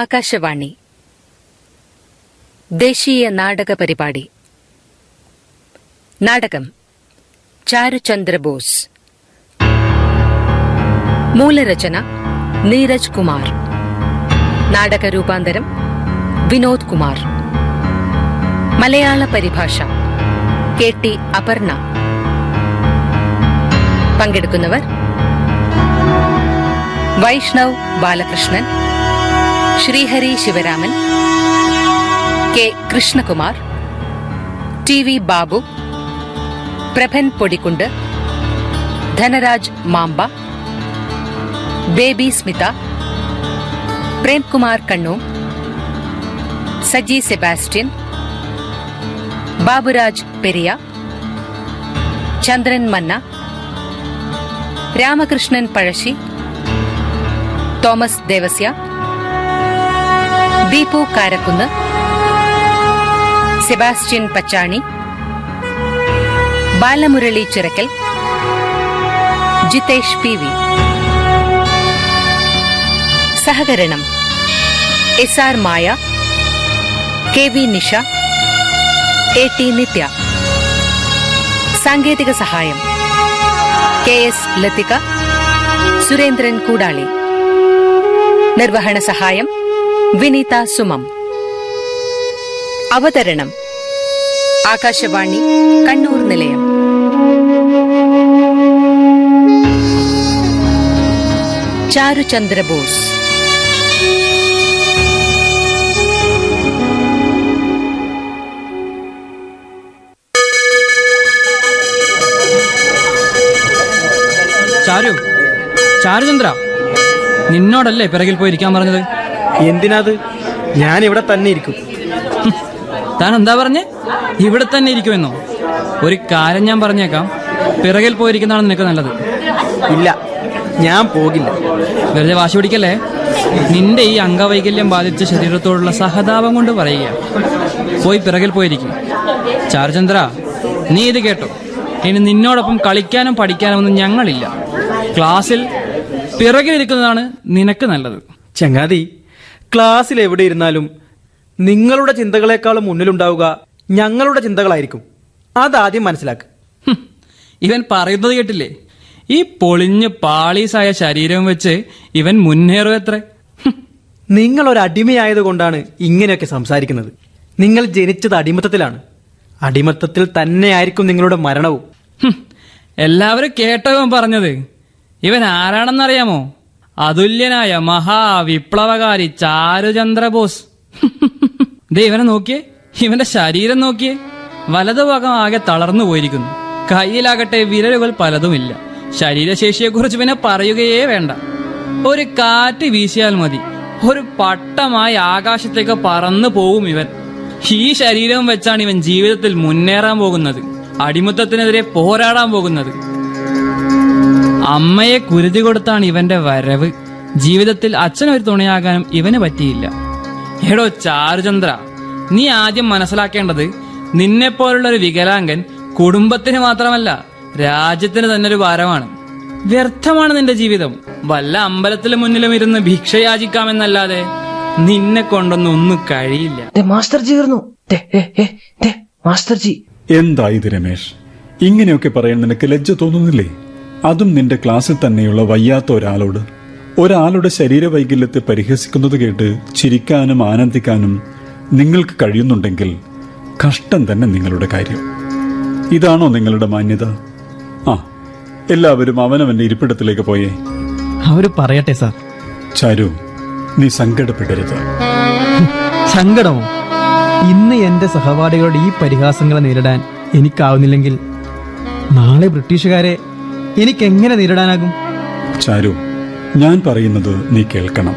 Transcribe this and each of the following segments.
ആകാശവാണി. ദേശീയ നാടക പരിപാടി. നാടകം. ചാരുചന്ദ്രബോസ് മൂലരചന. നീരജ് കുമാർ. നാടക രൂപാന്തരം. വിനോദ് കുമാർ. മലയാള പരിഭാഷ. K T Aparna. പങ്കെടുക്കുന്നവർ Vaishnav Balakrishnan Sreehari Sivaraman K Krishnakumar T V Babu Prabhan Podikkundu Dhanaraj Mamba Baby Smitha Premkumar കണ്ണൂം Saji Sebastian Baburaj Periya Chandran Manna Ramakrishnan Pazhassi Thomas Devasya Deepu Karakkunnu Sebastian Pachani Balamurali Chirakkal Jithesh P V. സഹകരണം S R Maya K V Nisha A T Nithya. സാങ്കേതിക സഹായം K S Lathika Surendran Koodali. നിർവഹണ സഹായം വിനീത സുമം. അവതരണം. ആകാശവാണി കണ്ണൂർ നിലയം. Charuchandra boss ചാരു ചാരുചന്ദ്ര നിന്നോടല്ലേ പിറകിൽ പോയിരിക്കാൻ പറഞ്ഞത്? എന്തിനാത്? ഞാൻ ഇവിടെ തന്നെ ഇരിക്കും. താൻ എന്താ പറഞ്ഞേ? ഇവിടെ തന്നെ ഇരിക്കുമെന്നോ? ഒരു കാര്യം ഞാൻ പറഞ്ഞേക്കാം. പിറകിൽ പോയിരിക്കുന്നതാണ് നിനക്ക് നല്ലത്. ഇല്ല ഞാൻ പോകില്ല. വെറുതെ വാശി പിടിക്കല്ലേ? നിന്റെ ഈ അംഗവൈകല്യം ബാധിച്ച ശരീരത്തോടുള്ള സഹതാപം കൊണ്ട് പറയുക. പോയി പിറകിൽ പോയിരിക്കും. ചാർചന്ദ്ര നീ ഇത് കേട്ടോ. ഇനി നിന്നോടൊപ്പം കളിക്കാനും പഠിക്കാനും ഒന്നും ഞങ്ങളില്ല. ക്ലാസ്സിൽ പിറകിലിരിക്കുന്നതാണ് നിനക്ക് നല്ലത്. ചങ്ങാതി ക്ലാസ്സിൽ എവിടെ ഇരുന്നാലും നിങ്ങളുടെ ചിന്തകളെക്കാളും മുന്നിലുണ്ടാവുക ഞങ്ങളുടെ ചിന്തകളായിരിക്കും. അതാദ്യം മനസ്സിലാക്ക്. ഇവൻ പറയുന്നത് കേട്ടില്ലേ? ഈ പൊളിഞ്ഞ് പാളീസായ ശരീരം വെച്ച് ഇവൻ മുന്നേറും എത്ര? നിങ്ങൾ ഒരു അടിമയായത് കൊണ്ടാണ് ഇങ്ങനെയൊക്കെ സംസാരിക്കുന്നത്. നിങ്ങൾ ജനിച്ചത് അടിമത്തത്തിലാണ്. അടിമത്തത്തിൽ തന്നെയായിരിക്കും നിങ്ങളുടെ മരണവും. എല്ലാവരും കേട്ടവൻ പറഞ്ഞത്. ഇവൻ ആരാണെന്നറിയാമോ? അതുല്യനായ മഹാവിപ്ലവകാരി ചാരുചന്ദ്ര ബോസ് ദേ ഇവനെ നോക്കിയേ. ഇവന്റെ ശരീരം നോക്കിയേ. വലതുഭാഗം ആകെ തളർന്നു പോയിരിക്കുന്നു. കയ്യിലാകട്ടെ വിരലുകൾ പലതുമില്ല. ശരീരശേഷിയെക്കുറിച്ച് പിന്നെ പറയുകയേ വേണ്ട. ഒരു കാറ്റ് വീശിയാൽ മതി. ഒരു പട്ടമായി ആകാശത്തേക്ക് പറന്നു പോവും ഇവൻ. ഈ ശരീരം വെച്ചാണ് ഇവൻ ജീവിതത്തിൽ മുന്നേറാൻ പോകുന്നത്. അടിമത്തത്തിനെതിരെ പോരാടാൻ പോകുന്നത്. അമ്മയെ കുരുതി കൊടുത്താണ് ഇവന്റെ വരവ്. ജീവിതത്തിൽ അച്ഛനൊരു തുണയാകാനും ഇവന് പറ്റിയില്ല. എടോ ചാരുചന്ദ്ര നീ ആദ്യം മനസ്സിലാക്കേണ്ടത് നിന്നെപ്പോലുള്ള ഒരു വികലാംഗൻ കുടുംബത്തിന് മാത്രമല്ല രാജ്യത്തിന് തന്നെ ഒരു ഭാരമാണ്. വ്യർത്ഥമാണ് നിന്റെ ജീവിതം. വല്ല അമ്പലത്തിലും മുന്നിലും ഇരുന്ന് ഭിക്ഷയാചിക്കാമെന്നല്ലാതെ നിന്നെ കൊണ്ടൊന്നും ഒന്നും കഴിയില്ല. ദേ, മാസ്റ്റർ ജി മാസ്റ്റർ എന്തായത് രമേശ്? ഇങ്ങനെയൊക്കെ പറയാൻ നിനക്ക് ലജ്ജ തോന്നുന്നില്ലേ? അതും നിന്റെ ക്ലാസ്സിൽ തന്നെയുള്ള വയ്യാത്ത ഒരാളോട്. ഒരാളുടെ ശരീരവൈകല്യത്തെ പരിഹസിക്കുന്നത് കേട്ട് ചിരിക്കാനും ആനന്ദിക്കാനും നിങ്ങൾക്ക് കഴിയുന്നുണ്ടെങ്കിൽ കഷ്ടം തന്നെ നിങ്ങളുടെ കാര്യം. ഇതാണോ നിങ്ങളുടെ മാന്യത? ആ എല്ലാവരും അവനവന്റെ ഇരിപ്പിടത്തിലേക്ക് പോയേ. അവർ പറയട്ടെ സാർ. ചാരു നീ സങ്കടപ്പെടരുത്. സങ്കടമോ? ഇന്ന് എന്റെ സഹപാഠികളുടെ ഈ പരിഹാസങ്ങളെ നേരിടാൻ എനിക്കാവുന്നില്ലെങ്കിൽ നാളെ ബ്രിട്ടീഷുകാരെ എനിക്ക് എങ്ങനെ നേരിടാനാകും? ചാരു ഞാൻ പറയുന്നത് നീ കേൾക്കണം.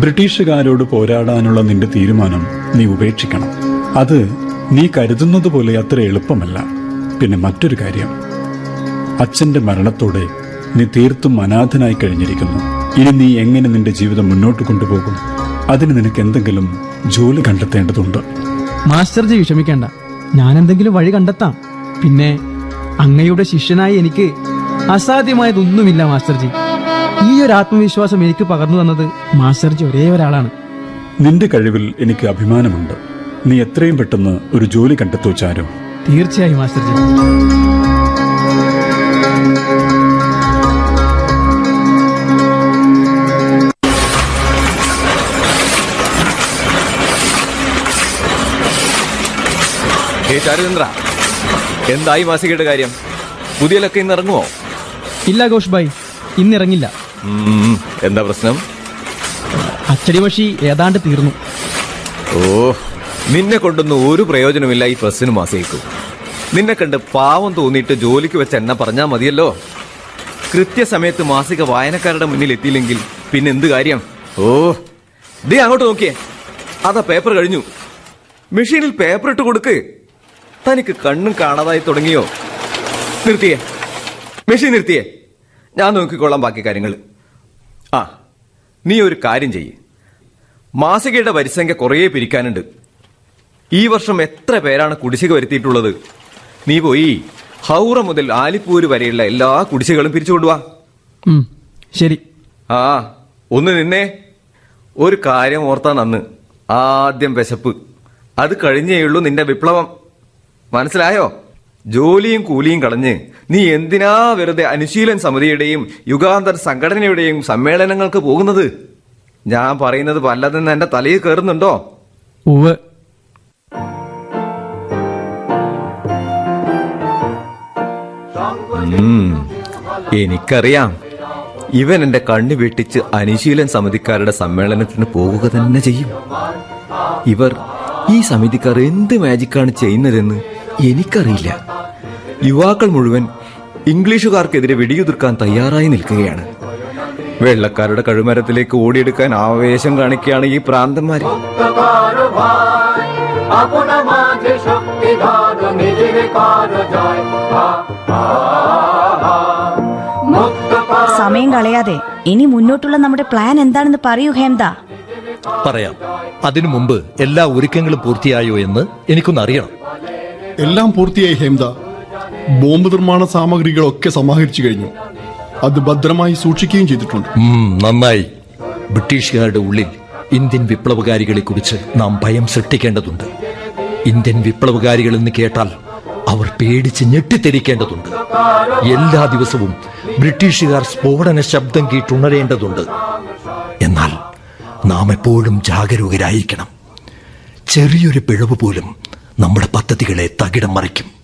ബ്രിട്ടീഷുകാരോട് പോരാടാനുള്ള നിന്റെ തീരുമാനം നീ ഉപേക്ഷിക്കണം. അത് നീ കരുതുന്നത് പോലെ അത്ര എളുപ്പമല്ല. പിന്നെ മറ്റൊരു കാര്യം. അച്ഛന്റെ മരണത്തോടെ നീ തീർത്തും അനാഥനായി കഴിഞ്ഞിരിക്കുന്നു. ഇനി നീ എങ്ങനെ നിന്റെ ജീവിതം മുന്നോട്ട് കൊണ്ടുപോകും? അതിന് നിനക്ക് എന്തെങ്കിലും ജോലി കണ്ടെത്തേണ്ടതുണ്ട്. മാസ്റ്റർജി വിഷമിക്കേണ്ട. ഞാൻ എന്തെങ്കിലും വഴി കണ്ടെത്താം. പിന്നെ അങ്ങയുടെ ശിഷ്യനായി എനിക്ക് അസാധ്യമായതൊന്നുമില്ല മാസ്റ്റർജി. ഈ ഒരു ആത്മവിശ്വാസം എനിക്ക് പകർന്നു തന്നത് മാസ്റ്റർജി ഒരേ ഒരാളാണ്. നിന്റെ കഴിവിൽ എനിക്ക് അഭിമാനമുണ്ട്. നീ എത്രയും പെട്ടെന്ന് ഒരു ജോലി കണ്ടെത്തൂ ചാരു. തീർച്ചയായും മാസ്റ്റർജി. ഹേ ചാരുചന്ദ്ര. എന്തായി മാസികയുടെ കാര്യം? പുതിയ ലൊക്കെ ഇന്ന് ഇറങ്ങുമോ ഇല്ല ഘോഷ് ഭായ് ഇന്നിറങ്ങില്ല. എന്താ പ്രശ്നം? അച്ചടിമഷി ഏതാണ്ട് തീർന്നു. ഓ നിന്നെ കൊണ്ടൊന്നും ഒരു പ്രയോജനമില്ല ഈ പ്രസ്സിനും മാസികക്കും നിന്നെ കണ്ട് പാവം തോന്നിയിട്ട് ജോലിക്ക് വെച്ച എണ്ണ പറഞ്ഞാൽ മതിയല്ലോ. കൃത്യസമയത്ത് മാസിക വായനക്കാരുടെ മുന്നിൽ എത്തിയില്ലെങ്കിൽ പിന്നെ എന്ത് കാര്യം? ഓ ദേ അങ്ങോട്ട് നോക്കിയേ. അതാ പേപ്പർ കഴിഞ്ഞു. മെഷീനിൽ പേപ്പർ ഇട്ട് കൊടുക്ക്. തനിക്ക് കണ്ണും കാണാതായി തുടങ്ങിയോ? നിർത്തിയേ. മെഷീൻ നിർത്തിയേ. ഞാൻ നോക്കിക്കൊള്ളാം ബാക്കി കാര്യങ്ങൾ. ആ നീ ഒരു കാര്യം ചെയ്യ്. മാസികയുടെ വരിസംഖ്യ കുറേ പിരിക്കാനുണ്ട്. ഈ വർഷം എത്ര പേരാണ് കുടിശ്ശിക വരുത്തിയിട്ടുള്ളത്? നീ പോയി ഹൗറ മുതൽ ആലിപ്പൂര് വരെയുള്ള എല്ലാ കുടിശ്ശികളും പിരിച്ചുകൊണ്ടുവാ ശരി. ആ ഒന്ന് നിന്നെ. ഒരു കാര്യം ഓർത്താ നന്ന് ആദ്യം വിശപ്പ്. അത് കഴിഞ്ഞേയുള്ളൂ നിന്റെ വിപ്ലവം. മനസ്സിലായോ? ജോലിയും കൂലിയും കളഞ്ഞ് നീ എന്തിനാ വെറുതെ അനുശീലൻ സമിതിയുടെയും യുഗാന്തർ സംഘടനയുടെയും സമ്മേളനങ്ങൾക്ക് പോകുന്നത്? ഞാൻ പറയുന്നത് വല്ലതെന്ന് എന്റെ തലയിൽ കയറുന്നുണ്ടോ? ഉവ് എനിക്കറിയാം. ഇവൻ എന്റെ കണ്ണു വെട്ടിച്ച് അനുശീലൻ സമിതിക്കാരുടെ സമ്മേളനത്തിന് പോകുക തന്നെ ചെയ്യും. ഇവർ ഈ സമിതിക്കാർ എന്ത് മാജിക്കാണ് ചെയ്യുന്നതെന്ന് എനിക്കറിയില്ല. യുവാക്കൾ മുഴുവൻ ഇംഗ്ലീഷുകാർക്കെതിരെ വെടിയുതിർക്കാൻ തയ്യാറായി നിൽക്കുകയാണ്. വെള്ളക്കാരുടെ കഴുമരത്തിലേക്ക് ഓടിയെടുക്കാൻ ആവേശം കാണിക്കുകയാണ് ഈ പ്രാന്തന്മാര് സമയം കളയാതെ ഇനി മുന്നോട്ടുള്ള നമ്മുടെ പ്ലാൻ എന്താണെന്ന് പറയൂ ഹേംദ. പറയാം. അതിനു മുമ്പ് എല്ലാ ഒരുക്കങ്ങളും പൂർത്തിയായോ എന്ന് എനിക്കൊന്ന് അറിയണം. എല്ലാം പൂർത്തിയായി ഹേംദ. ബോംബ് നിർമ്മാണ സാമഗ്രികളൊക്കെ സമാഹരിച്ചു കഴിഞ്ഞു. അത് ഭദ്രമായി സൂക്ഷിക്കുകയും ചെയ്തിട്ടുണ്ട്. നന്നായി. ബ്രിട്ടീഷുകാരുടെ ഉള്ളിൽ ഇന്ത്യൻ വിപ്ലവകാരികളെ കുറിച്ച് നാം ഭയം സൃഷ്ടിക്കേണ്ടതുണ്ട്. ഇന്ത്യൻ വിപ്ലവകാരികൾ എന്ന് കേട്ടാൽ അവർ പേടിച്ച് ഞെട്ടിത്തെരിക്കേണ്ടതുണ്ട്. എല്ലാ ദിവസവും ബ്രിട്ടീഷുകാർ സ്ഫോടന ശബ്ദം കേട്ടുണരേണ്ടതുണ്ട്. എന്നാൽ നാം എപ്പോഴും ജാഗരൂകരായിരിക്കണം. ചെറിയൊരു പിഴവ് പോലും നമ്മുടെ പദ്ധതികളെ തകിടം മറിക്കും.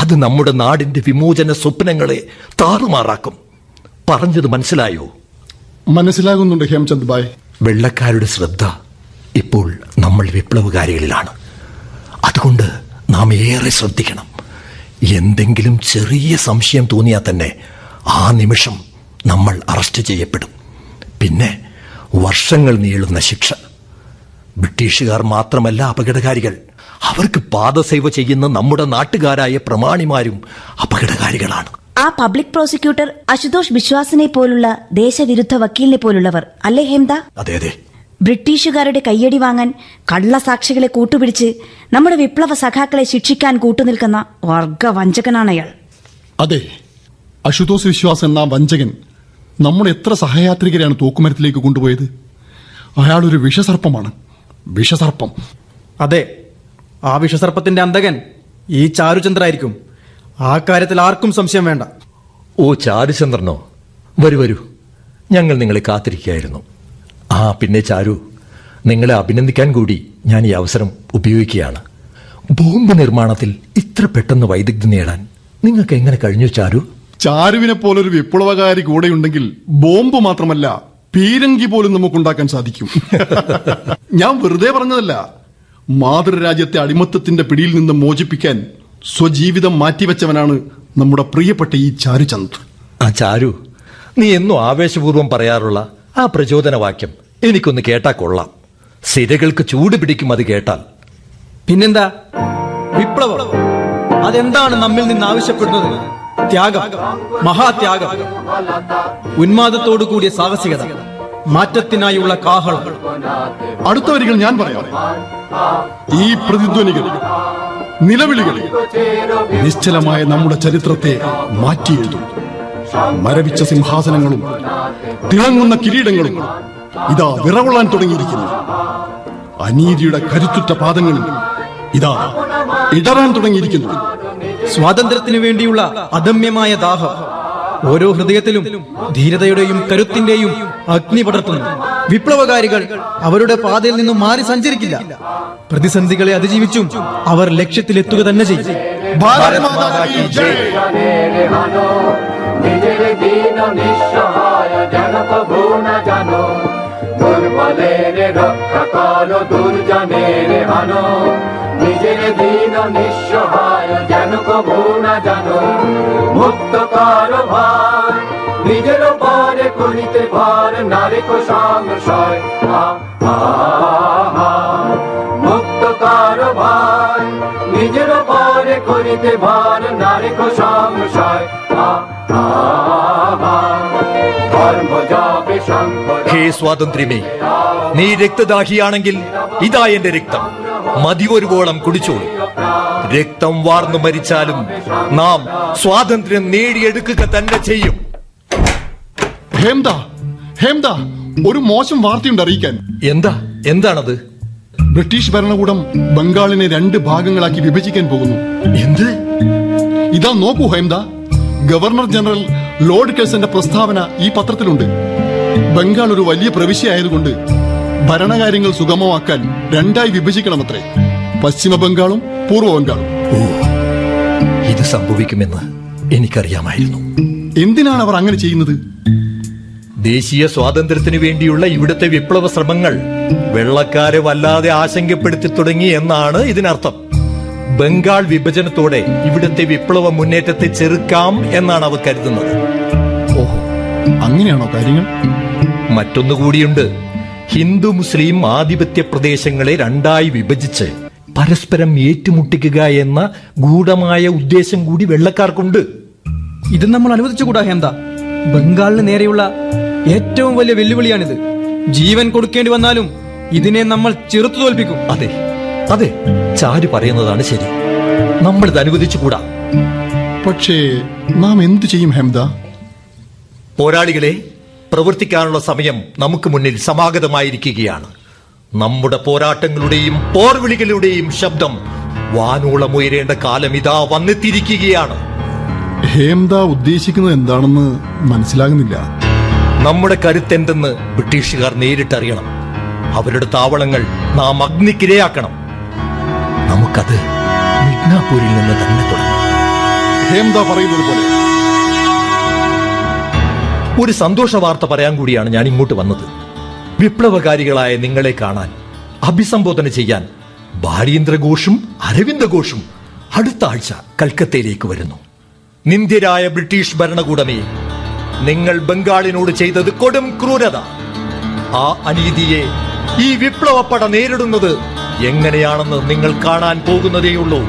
അത് നമ്മുടെ നാടിന്റെ വിമോചന സ്വപ്നങ്ങളെ താറുമാറാക്കും. പറഞ്ഞത് മനസ്സിലായോ? മനസ്സിലാകുന്നുണ്ട് ഹേംചന്ദ് ഭായ്. വെള്ളക്കാരുടെ ശ്രദ്ധ ഇപ്പോൾ നമ്മൾ വിപ്ലവകാരികളിലാണ്. അതുകൊണ്ട് നാം ഏറെ ശ്രദ്ധിക്കണം. എന്തെങ്കിലും ചെറിയ സംശയം തോന്നിയാൽ തന്നെ ആ നിമിഷം നമ്മൾ അറസ്റ്റ് ചെയ്യപ്പെടും. പിന്നെ വർഷങ്ങൾ നീളുന്ന ശിക്ഷ. ബ്രിട്ടീഷുകാർ മാത്രമല്ല അപകടകാരികൾ. അവർക്ക് പാദസേവ ചെയ്യുന്ന നമ്മുടെ നാട്ടുകാരായ പ്രമാണിമാരും അപകടകാരികളാണ്. ആ പബ്ലിക് പ്രോസിക്യൂട്ടർ അശുതോഷ് വിശ്വാസിനെ പോലുള്ള ദേശവിരുദ്ധ വക്കീലിനെ പോലുള്ളവർ അല്ലേ ഹേംദ? അതെ അതെ. ബ്രിട്ടീഷുകാരുടെ കയ്യടി വാങ്ങാൻ കള്ളസാക്ഷികളെ കൂട്ടുപിടിച്ച് നമ്മുടെ വിപ്ലവ സഖാക്കളെ ശിക്ഷിക്കാൻ കൂട്ടുനിൽക്കുന്ന വർഗവഞ്ചകനാണ് അയാൾ. അതെ അശുതോഷ് വിശ്വാസ് എന്ന വഞ്ചകൻ നമ്മൾ എത്ര സഹയാത്രികരെയാണ് തൂക്കുമരത്തിലേക്ക് കൊണ്ടുപോയത്? അയാളൊരു വിഷസർപ്പമാണ്. വിഷസർപ്പം. അതെ ആ വിഷസർപ്പത്തിന്റെ അന്തകൻ ഈ ചാരുചന്ദ്രായിരിക്കും. ആ കാര്യത്തിൽ ആർക്കും സംശയം വേണ്ട. ഓ ചാരുചന്ദ്രനോ വരൂ വരൂ. ഞങ്ങൾ നിങ്ങളെ കാത്തിരിക്കുകയായിരുന്നു. ആ പിന്നെ ചാരു നിങ്ങളെ അഭിനന്ദിക്കാൻ കൂടി ഞാൻ ഈ അവസരം ഉപയോഗിക്കുകയാണ്. ബോംബ് നിർമ്മാണത്തിൽ ഇത്ര പെട്ടെന്ന് വൈദഗ്ധ്യം നേടാൻ നിങ്ങൾക്ക് എങ്ങനെ കഴിഞ്ഞു ചാരു? ചാരുവിനെ പോലൊരു വിപ്ലവകാരി കൂടെയുണ്ടെങ്കിൽ ബോംബ് മാത്രമല്ല പീരങ്കി പോലും നമുക്ക് ഉണ്ടാക്കാൻ സാധിക്കും. ഞാൻ വെറുതെ പറഞ്ഞതല്ല. മാതൃരാജ്യത്തെ അടിമത്തത്തിന്റെ പിടിയിൽ നിന്ന് മോചിപ്പിക്കാൻ സ്വജീവിതം മാറ്റിവെച്ചവനാണ് നമ്മുടെ പ്രിയപ്പെട്ട ഈ ചാരുചന്ദ് ആ ചാരു നീ എന്നും ആവേശപൂർവം പറയാറുള്ള ആ പ്രചോദനവാക്യം എനിക്കൊന്ന് കേട്ടാ കൊള്ളാം. സിരകൾക്ക് ചൂട് പിടിക്കും അത് കേട്ടാൽ. പിന്നെന്താ? വിപ്ലവം. അതെന്താണ് നമ്മിൽ നിന്ന് ആവശ്യപ്പെടുന്നത്? ത്യാഗം. മഹാത്യാഗം. ഉന്മാദത്തോടു കൂടിയ സാഹസികത. മാറ്റത്തിനായുള്ള കാഹളം. അടുത്ത വരികൾ ഞാൻ പറയാം. ഈ പ്രതിധ്വനികൾ നിലവിളികൾ നിശ്ചലമായ നമ്മുടെ ചരിത്രത്തെ മാറ്റിയെഴുതും. മരവിച്ച സിംഹാസനങ്ങളും തിളങ്ങുന്ന കിരീടങ്ങളും ഇതാ വിറവുള്ളാൻ തുടങ്ങിയിരിക്കുന്നു. അനീതിയുടെ കരുത്തുറ്റ പാദങ്ങളും ഇതാ ഇടറാൻ തുടങ്ങിയിരിക്കുന്നു. സ്വാതന്ത്ര്യത്തിനു വേണ്ടിയുള്ള അദമ്യമായ ദാഹം ഓരോ ഹൃദയത്തിലും ധീരതയുടെയും കരുത്തിന്റെയും അഗ്നി പടർത്തുന്നു. വിപ്ലവകാരികൾ അവരുടെ പാതയിൽ നിന്നും മാറി സഞ്ചരിക്കില്ല. പ്രതിസന്ധികളെ അതിജീവിച്ചും അവർ ലക്ഷ്യത്തിലെത്തുക തന്നെ ചെയ്യും. ഭാരത് দুর্বলের রক্ষা করো দুর্জনের হানো নিজের দিন নিঃসহায় যেন প্রভু না জানো মুক্ত করো ভাই নিজের পরে করিতে ভার, নারী কো। মুক্ত করো ভাই নিজের পরে করিতে ভার, নারী কো সংশয়। ধর্ম যাবে শঙ্কর ഹേ സ്വാതന്ത്ര്യമേ നീ രക്തദാഹിയാണെങ്കിൽ ഇതാ എന്റെ രക്തം. മതി ഒരു ഗോളം കുടിച്ചോളൂ. രക്തം വാർന്നു മരിച്ചാലും നാം സ്വാതന്ത്ര്യം നേടിയെടുക്കുക തന്നെ ചെയ്യും. ഹേംദ ഹേംദ ഒരു മോശം വാർത്തയുണ്ട് അറിയിക്കാൻ. എന്താ? എന്താണത്? ബ്രിട്ടീഷ് ഭരണകൂടം ബംഗാളിനെ രണ്ട് ഭാഗങ്ങളാക്കി വിഭജിക്കാൻ പോകുന്നു. എന്ത്? ഇതാ നോക്കൂ ഹേംദ ഗവർണർ ജനറൽ ലോർഡ് കെൽസന്റെ പ്രസ്താവന ഈ പത്രത്തിലുണ്ട്. ബംഗാൾ ഒരു വലിയ പ്രവിശ്യ ആയതുകൊണ്ട് ഭരണകാര്യങ്ങൾ സുഗമമാക്കാൻ രണ്ടായി വിഭജിക്കണമത്രേ. പശ്ചിമ ബംഗാളും പൂർവ ബംഗാളും. ഇത് സംഭവിക്കുമെന്ന് എനിക്കറിയാമായിരുന്നു. എന്തിനാണ് അവർ അങ്ങനെ ചെയ്യുന്നത്? ദേശീയ സ്വാതന്ത്ര്യത്തിനു വേണ്ടിയുള്ള ഇവിടുത്തെ വിപ്ലവ ശ്രമങ്ങൾ വെള്ളക്കാരെ വല്ലാതെ ആശങ്കപ്പെടുത്തി തുടങ്ങി എന്നാണ് ഇതിനർത്ഥം. ബംഗാൾ വിഭജനത്തോടെ ഇവിടുത്തെ വിപ്ലവ മുന്നേറ്റത്തെ ചെറുക്കാം എന്നാണ് അവർ കരുതുന്നത്. ഓഹോ അങ്ങനെയാണോ കാര്യങ്ങൾ? മറ്റൊന്നുകൂടിയുണ്ട്. ഹിന്ദു മുസ്ലിം ആധിപത്യ പ്രദേശങ്ങളെ രണ്ടായി വിഭജിച്ച് പരസ്പരം ഏറ്റുമുട്ടിക്കുക എന്ന ഗൂഢമായ ഉദ്ദേശം കൂടി വെള്ളക്കാർക്കുണ്ട്. ഇത് നമ്മൾ അനുവദിച്ചുകൂടാ എന്താ ബംഗാളിന് നേരെയുള്ള ഏറ്റവും വലിയ വെല്ലുവിളിയാണിത്. ജീവൻ കൊടുക്കേണ്ടി വന്നാലും ഇതിനെ നമ്മൾ ചെറുത്തു തോൽപ്പിക്കും. അതെ അതെ. ചാരു പറയുന്നതാണ് ശരി. നമ്മൾ ഇത് അനുവദിച്ചുകൂടാ. പക്ഷേ നാം എന്തു ചെയ്യും ഹെംദ പോരാളികളെ പ്രവർത്തിക്കാനുള്ള സമയം നമുക്ക് മുന്നിൽ സമാഗതമായിരിക്കുകയാണ്. നമ്മുടെ പോരാട്ടങ്ങളുടെയും പോർവിളികളുടെയും ശബ്ദം വാനോളം ഉയരേണ്ട കാലം ഇതാ വന്നെത്തിയിരിക്കുകയാണ്. ഹേംദ ഉദ്ദേശിക്കുന്നത് എന്താണെന്ന് മനസ്സിലാകുന്നില്ല. നമ്മുടെ കരുത്തെന്തെന്ന് ബ്രിട്ടീഷുകാർ നേരിട്ടറിയണം. അവരുടെ താവളങ്ങൾ നാം അഗ്നിക്കിരയാക്കണം. നമുക്കത് മിഡ്നാപൂരിൽ നിന്ന് തന്നെ തുടങ്ങാം. ഹേംദ പറയുന്നത് പോലെ ഒരു സന്തോഷ വാർത്ത പറയാൻ കൂടിയാണ് ഞാൻ ഇങ്ങോട്ട് വന്നത്. വിപ്ലവകാരികളായ നിങ്ങളെ കാണാൻ അഭിസംബോധന ചെയ്യാൻ ഭാരീന്ദ്ര ഘോഷും അരവിന്ദ ഘോഷും അടുത്ത ആഴ്ച കൽക്കത്തയിലേക്ക് വരുന്നു. നിന്ദ്യരായ ബ്രിട്ടീഷ് ഭരണകൂടമേ നിങ്ങൾ ബംഗാളിനോട് ചെയ്തത് കൊടും ക്രൂരത. ആ അനീതിയെ ഈ വിപ്ലവപ്പട നേരിടുന്നത് എങ്ങനെയാണെന്ന് നിങ്ങൾ കാണാൻ പോകുന്നതേയുള്ളൂ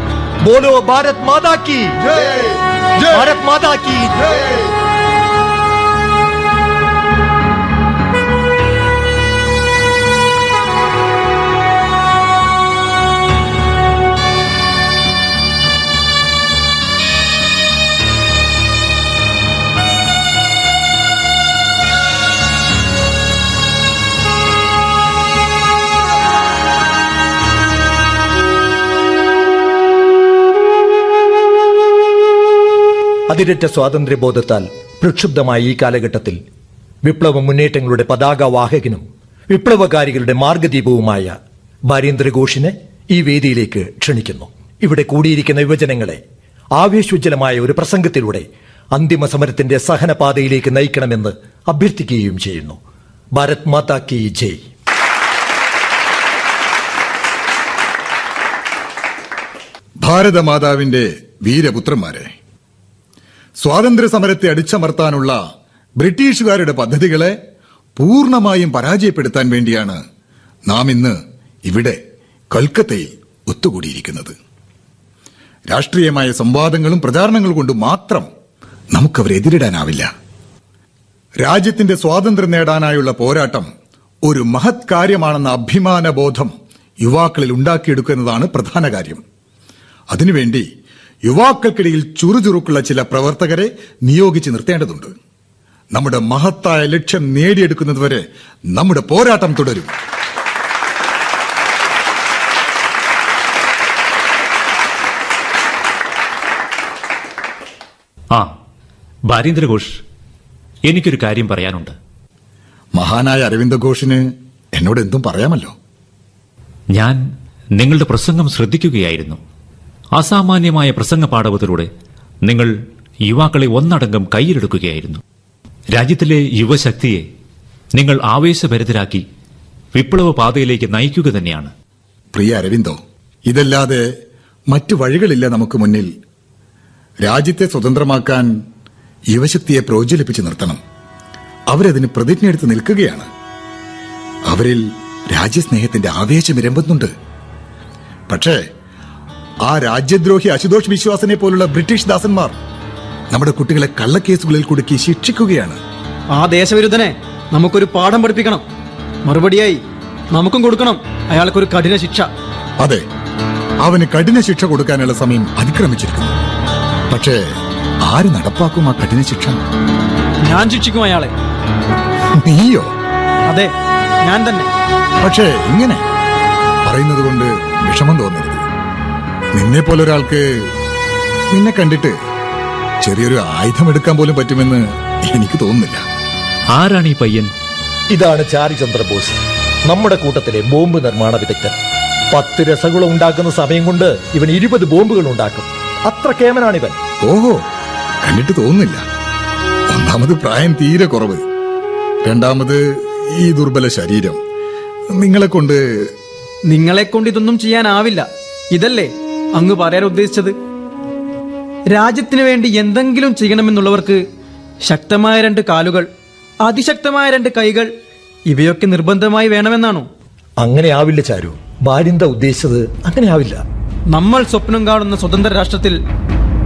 ബോലോ ഭാരത് മാതാക്കി ഭാരത് മാതാക്കി അതിരറ്റ സ്വാതന്ത്ര്യബോധത്താൽ പ്രക്ഷുബ്ധമായ ഈ കാലഘട്ടത്തിൽ വിപ്ലവ മുന്നേറ്റങ്ങളുടെ പതാകവാഹകനും വിപ്ലവകാരികളുടെ മാർഗദീപവുമായ ഭാരേന്ദ്രഘോഷിനെ ഈ വേദിയിലേക്ക് ക്ഷണിക്കുന്നു. ഇവിടെ കൂടിയിരിക്കുന്ന യുവജനങ്ങളെ ആവേശോജ്ജലമായ ഒരു പ്രസംഗത്തിലൂടെ അന്തിമ സമരത്തിന്റെ സഹനപാതയിലേക്ക് നയിക്കണമെന്ന് അഭ്യർത്ഥിക്കുകയും ചെയ്യുന്നു. ഭാരത് മാതാ കി ജയ്. ഭാരതമാതാവിന്റെ വീരപുത്രന്മാരെ സ്വാതന്ത്ര്യ സമരത്തെ അടിച്ചമർത്താനുള്ള ബ്രിട്ടീഷുകാരുടെ പദ്ധതികളെ പൂർണമായും പരാജയപ്പെടുത്താൻ വേണ്ടിയാണ് നാം ഇന്ന് ഇവിടെ കൊൽക്കത്തയിൽ ഒത്തുകൂടിയിരിക്കുന്നത്. രാഷ്ട്രീയമായ സംവാദങ്ങളും പ്രചാരണങ്ങളും കൊണ്ട് മാത്രം നമുക്കവരെ എതിരിടാനാവില്ല. രാജ്യത്തിന്റെ സ്വാതന്ത്ര്യം നേടാനായുള്ള പോരാട്ടം ഒരു മഹത് കാര്യമാണെന്ന അഭിമാന ബോധം യുവാക്കളിൽ ഉണ്ടാക്കിയെടുക്കുന്നതാണ് പ്രധാന കാര്യം. അതിനുവേണ്ടി യുവാക്കൾക്കിടയിൽ ചുറുചുറുക്കുള്ള ചില പ്രവർത്തകരെ നിയോഗിച്ച് നിർത്തേണ്ടതുണ്ട്. നമ്മുടെ മഹത്തായ ലക്ഷ്യം നേടിയെടുക്കുന്നതുവരെ നമ്മുടെ പോരാട്ടം തുടരും. ആ ഭാരീന്ദ്രഘോഷ് എനിക്കൊരു കാര്യം പറയാനുണ്ട്. മഹാനായ അരവിന്ദ ഘോഷിന് എന്നോട് എന്തും പറയാമല്ലോ? ഞാൻ നിങ്ങളുടെ പ്രസംഗം ശ്രദ്ധിക്കുകയായിരുന്നു. അസാമാന്യമായ പ്രസംഗ പാഠവത്തിലൂടെ നിങ്ങൾ യുവാക്കളെ ഒന്നടങ്കം കയ്യിലെടുക്കുകയായിരുന്നു. രാജ്യത്തിലെ യുവശക്തിയെ നിങ്ങൾ ആവേശഭരിതരാക്കി വിപ്ലവ പാതയിലേക്ക് നയിക്കുക തന്നെയാണ്. പ്രിയ അരവിന്ദോ ഇതല്ലാതെ മറ്റു വഴികളില്ല നമുക്ക് മുന്നിൽ. രാജ്യത്തെ സ്വതന്ത്രമാക്കാൻ യുവശക്തിയെ പ്രോജ്വലിപ്പിച്ചു നിർത്തണം. അവരതിന് പ്രതിജ്ഞയെടുത്ത് നിൽക്കുകയാണ്. അവരിൽ രാജ്യസ്നേഹത്തിന്റെ ആവേശം ഇരമ്പുന്നുണ്ട് പക്ഷേ ആ രാജ്യദ്രോഹി അശുതോഷ് വിശ്വാസനെ പോലുള്ള ബ്രിട്ടീഷ് ദാസന്മാർ നമ്മുടെ കുട്ടികളെ കള്ളക്കേസുകളിൽ കുടുക്കി ശിക്ഷിക്കുകയാണ്. ആ ദേശവിരുദ്ധനെ നമുക്കൊരു പാഠം പഠിപ്പിക്കണം. മറുപടിയായി നമുക്കും കൊടുക്കണം. അയാൾക്കൊരു കഠിന ശിക്ഷ. അതെ അവന് കഠിന ശിക്ഷ കൊടുക്കാനുള്ള സമയം അതിക്രമിച്ചിരിക്കുന്നു. പക്ഷേ ആര് നടപ്പാക്കും ആ കഠിന ശിക്ഷ? ഞാൻ ശിക്ഷിക്കും അയാളെ. നീയോ? അതെ ഞാൻ തന്നെ. പക്ഷേ ഇങ്ങനെ പറയുന്നത് കൊണ്ട് വിഷമം തോന്നരുത്. നിന്നെ പോലെ ഒരാൾക്ക് നിന്നെ കണ്ടിട്ട് ചെറിയൊരു ആയുധം എടുക്കാൻ പോലും പറ്റുമെന്ന് എനിക്ക് തോന്നുന്നില്ല. ആരാണ് ഈ പയ്യൻ? ഇതാണ് ചാരിചന്ദ്ര ബോസ് നമ്മുടെ കൂട്ടത്തിലെ ബോംബ് നിർമ്മാണ വിദഗ്ധൻ. പത്ത് രസഗുളം ഉണ്ടാക്കുന്ന സമയം കൊണ്ട് ഇവൻ ഇരുപത് ബോംബുകൾ ഉണ്ടാക്കും. അത്ര കേമനാണിവൻ. ഓഹോ കണ്ടിട്ട് തോന്നുന്നില്ല. ഒന്നാമത് പ്രായം തീരെ കുറവ്. രണ്ടാമത് ഈ ദുർബല ശരീരം. നിങ്ങളെ കൊണ്ട് നിങ്ങളെ കൊണ്ട് ഇതൊന്നും ചെയ്യാനാവില്ല. ഇതല്ലേ അങ്ങ് പറയാൻ ഉദ്ദേശിച്ചത്? രാജ്യത്തിന് വേണ്ടി എന്തെങ്കിലും ചെയ്യണമെന്നുള്ളവർക്ക് ശക്തമായ രണ്ട് കാലുകൾ അതിശക്തമായ രണ്ട് കൈകൾ ഇവയൊക്കെ നിർബന്ധമായി വേണമെന്നാണോ? അങ്ങനെ ആവില്ല ചാരു. ഭാര്യന്ത ഉദ്ദേശിച്ചത് അങ്ങനെ ആവില്ല. നമ്മൾ സ്വപ്നം കാണുന്ന സ്വതന്ത്ര രാഷ്ട്രത്തിൽ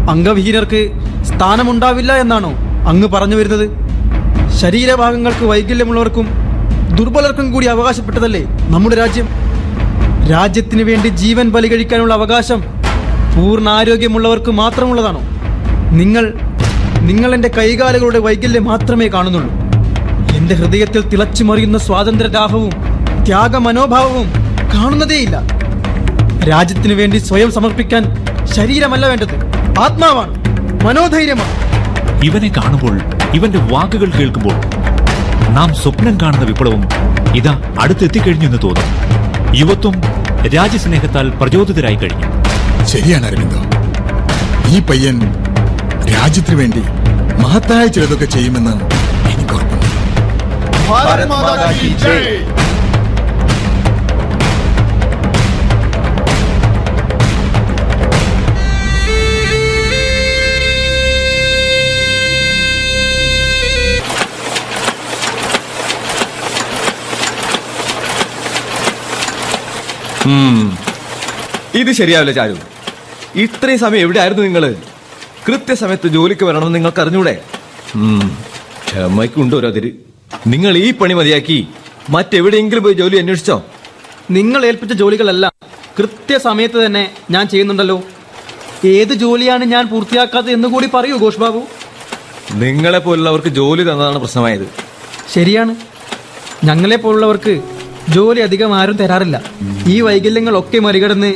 അംഗവിഹീനർക്ക് സ്ഥാനമുണ്ടാവില്ല എന്നാണോ അങ്ങ് പറഞ്ഞു വരുന്നത്? ശരീരഭാഗങ്ങൾക്ക് വൈകല്യമുള്ളവർക്കും ദുർബലർക്കും കൂടി അവകാശപ്പെട്ടതല്ലേ നമ്മുടെ രാജ്യം? രാജ്യത്തിന് വേണ്ടി ജീവൻ ബലി കഴിക്കാനുള്ള അവകാശം പൂർണ ആരോഗ്യമുള്ളവർക്ക് മാത്രമുള്ളതാണോ? നിങ്ങൾ നിങ്ങൾ എന്റെ കൈകാലുകളുടെ വൈകല്യം മാത്രമേ കാണുന്നുള്ളൂ. എന്റെ ഹൃദയത്തിൽ തിളച്ചു മറിയുന്ന സ്വാതന്ത്ര്യദാഹവും ത്യാഗമനോഭാവവും കാണുന്നതേയില്ല. രാജ്യത്തിന് വേണ്ടി സ്വയം സമർപ്പിക്കാൻ ശരീരമല്ല വേണ്ടത്. ആത്മാവാണ് മനോധൈര്യമാണ്. ഇവനെ കാണുമ്പോൾ ഇവന്റെ വാക്കുകൾ കേൾക്കുമ്പോൾ നാം സ്വപ്നം കാണുന്ന വിപ്ലവം ഇതാ അടുത്തെത്തിക്കഴിഞ്ഞു എന്ന് തോന്നുന്നു യുവത്വം രാജ്യസ്നേഹത്താൽ പ്രചോദിതരായി കഴിഞ്ഞു. ശരിയാണ് അരവിന്ദോ. ഈ പയ്യൻ രാജ്യത്തിന് വേണ്ടി മഹത്തായ ചിലതൊക്കെ ചെയ്യുമെന്ന് എനിക്ക് ഉറപ്പുണ്ട്. Hmm. ഇത് ശരിയാവില്ല ചാരു. ഇത്രയും സമയം എവിടെയായിരുന്നു നിങ്ങൾ കൃത്യസമയത്ത് ജോലിക്ക് വരണമെന്ന് നിങ്ങൾക്ക് അറിഞ്ഞൂടെ. ക്ഷമയ്ക്കുണ്ട് ഒരു അതിര് നിങ്ങൾ ഈ പണി മതിയാക്കി. മറ്റെവിടെയെങ്കിലും പോയി ജോലി അന്വേഷിച്ചോ? നിങ്ങൾ ഏൽപ്പിച്ച ജോലികളെല്ലാം കൃത്യസമയത്ത് തന്നെ ഞാൻ ചെയ്യുന്നുണ്ടല്ലോ. ഏത് ജോലിയാണ് ഞാൻ പൂർത്തിയാക്കാത്തത് എന്ന് കൂടി പറയൂ ഘോഷ് ബാബു നിങ്ങളെ പോലുള്ളവർക്ക് ജോലി തന്നതാണ് പ്രശ്നമായത്. ശരിയാണ്. ഞങ്ങളെ പോലുള്ളവർക്ക് ജോലി അധികം ആരും തരാറില്ല. ഈ വൈകല്യങ്ങൾ ഒക്കെ മറികടന്ന്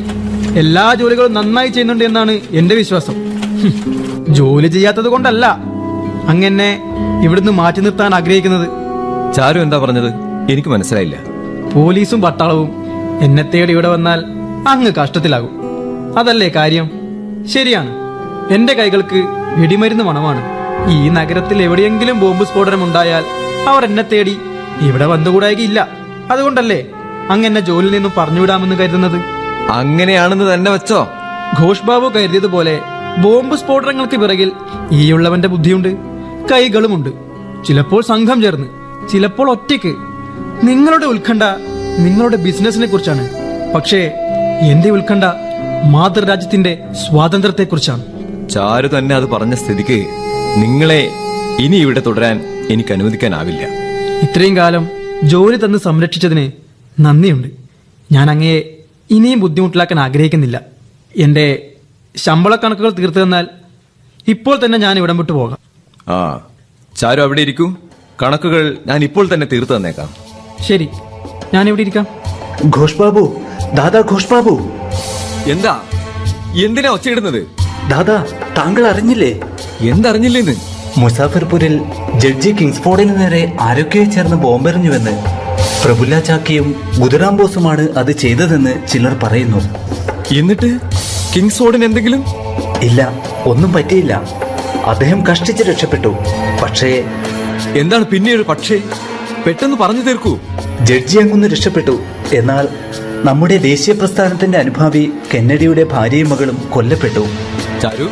എല്ലാ ജോലികളും നന്നായി ചെയ്യുന്നുണ്ട് എന്നാണ് എന്റെ വിശ്വാസം. ജോലി ചെയ്യാത്തത് കൊണ്ടല്ല. അങ്ങനെ ഇവിടുന്ന് മാറ്റി നിർത്താൻ ആഗ്രഹിക്കുന്നത്. ചാരു എന്താ പറഞ്ഞത്? എനിക്ക് മനസ്സിലായില്ല. പോലീസും പട്ടാളവും എന്നെ തേടി ഇവിടെ വന്നാൽ അങ്ങ് കഷ്ടത്തിലാകും. അതല്ലേ കാര്യം? ശരിയാണ്. എന്റെ കൈകൾക്ക് വെടിമരുന്ന് മണമാണ്. ഈ നഗരത്തിൽ എവിടെയെങ്കിലും ബോംബ് സ്ഫോടനം ഉണ്ടായാൽ അവർ എന്നെ തേടി ഇവിടെ വന്നുകൂടായില്ല അതുകൊണ്ടല്ലേ അങ്ങ് എന്നെ ജോലിയിൽ നിന്നും പറഞ്ഞുവിടാമെന്ന് കരുതുന്നത്? അങ്ങനെയാണെന്ന് തന്നെ വെച്ചോ. ഘോഷ് ബാബു കരുതിയതുപോലെ ബോംബ് സ്ഫോടനങ്ങൾക്ക് പിറകിൽ ഈയുള്ളവന്റെ ബുദ്ധിയുണ്ട് കൈകളുമുണ്ട്. ചിലപ്പോൾ സംഘം ചേർന്ന് ചിലപ്പോൾ ഒറ്റയ്ക്ക്. നിങ്ങളുടെ ഉത്കണ്ഠ നിങ്ങളുടെ ബിസിനസിനെ കുറിച്ചാണ്. പക്ഷേ എന്റെ ഉത്കണ്ഠ മാതൃരാജ്യത്തിന്റെ സ്വാതന്ത്ര്യത്തെക്കുറിച്ചാണ്. ചാരു തന്നെ അത് പറഞ്ഞ സ്ഥിതിക്ക് നിങ്ങളെ ഇനി ഇവിടെ തുടരാൻ എനിക്ക് അനുവദിക്കാനാവില്ല. ഇത്രയും കാലം ജോലി തന്ന് സംരക്ഷിച്ചതിന് നന്ദിയുണ്ട്. ഞാൻ അങ്ങയെ ഇനിയും ബുദ്ധിമുട്ടിലാക്കാൻ ആഗ്രഹിക്കുന്നില്ല. എന്റെ ശമ്പള കണക്കുകൾ തീർത്തു തന്നാൽ ഇപ്പോൾ തന്നെ ഞാൻ ഇവിടം വിട്ടു പോകാം. ആ ചാരു അവിടെ ഇരിക്കൂ. കണക്കുകൾ ഞാൻ ഇപ്പോൾ തന്നെ തീർത്തു തന്നേക്കാം. ശരി ഞാൻ ഇവിടെ ഇരിക്കാം. ഘോഷ് ബാബു ദാദാ ഘോഷ് ബാബു എന്താ? എന്തിനാ ഒച്ചയിടുന്നത്? ദാദാ താങ്കൾ അറിഞ്ഞില്ലേ? എന്തറിഞ്ഞില്ലെന്ന്? മുസാഫർപൂരിൽ ജഡ്ജി കിങ്സ്ഫോർഡിന് നേരെ ആരൊക്കെ ചേർന്ന് ബോംബെറിഞ്ഞുവെന്ന് പ്രഫുല്ല ചാക്കിയും ഗുജറാം ബോസുമാണ് അത് ചെയ്തതെന്ന് ചിലർ പറയുന്നു. എന്നിട്ട് കിങ്സ്ഫോർഡിന് എന്തെങ്കിലും? ഇല്ല ഒന്നും പറ്റിയില്ല. അദ്ദേഹം കഷ്ടിച്ച് രക്ഷപ്പെട്ടു. പക്ഷേ എന്താണ് പിന്നീട് പക്ഷേ? പെട്ടെന്ന് പറഞ്ഞു തീർക്കൂ. ജഡ്ജി അങ്ങൊന്ന് രക്ഷപ്പെട്ടു. എന്നാൽ നമ്മുടെ ദേശീയ പ്രസ്ഥാനത്തിന്റെ അനുഭാവി കെന്നഡിയുടെ ഭാര്യയും മകളും കൊല്ലപ്പെട്ടു. ചാരു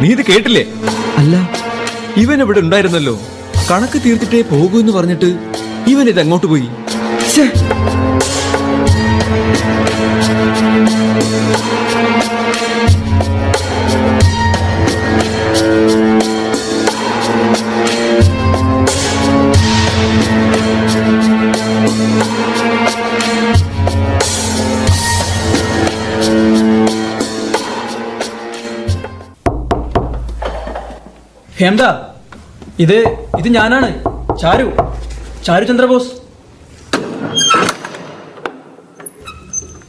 നീ ഇത് കേട്ടില്ലേ? അല്ല ഇവൻ ഇവിടെ ഉണ്ടായിരുന്നല്ലോ. കണക്ക് തീർത്തിട്ടേ പോകൂ എന്ന് പറഞ്ഞിട്ട് ഇവൻ ഇത് അങ്ങോട്ട് പോയി. ഹേമന്ത ഇത് ഇത് ഞാനാണ്. ചാരു. ചാരു ചന്ദ്രബോസ്.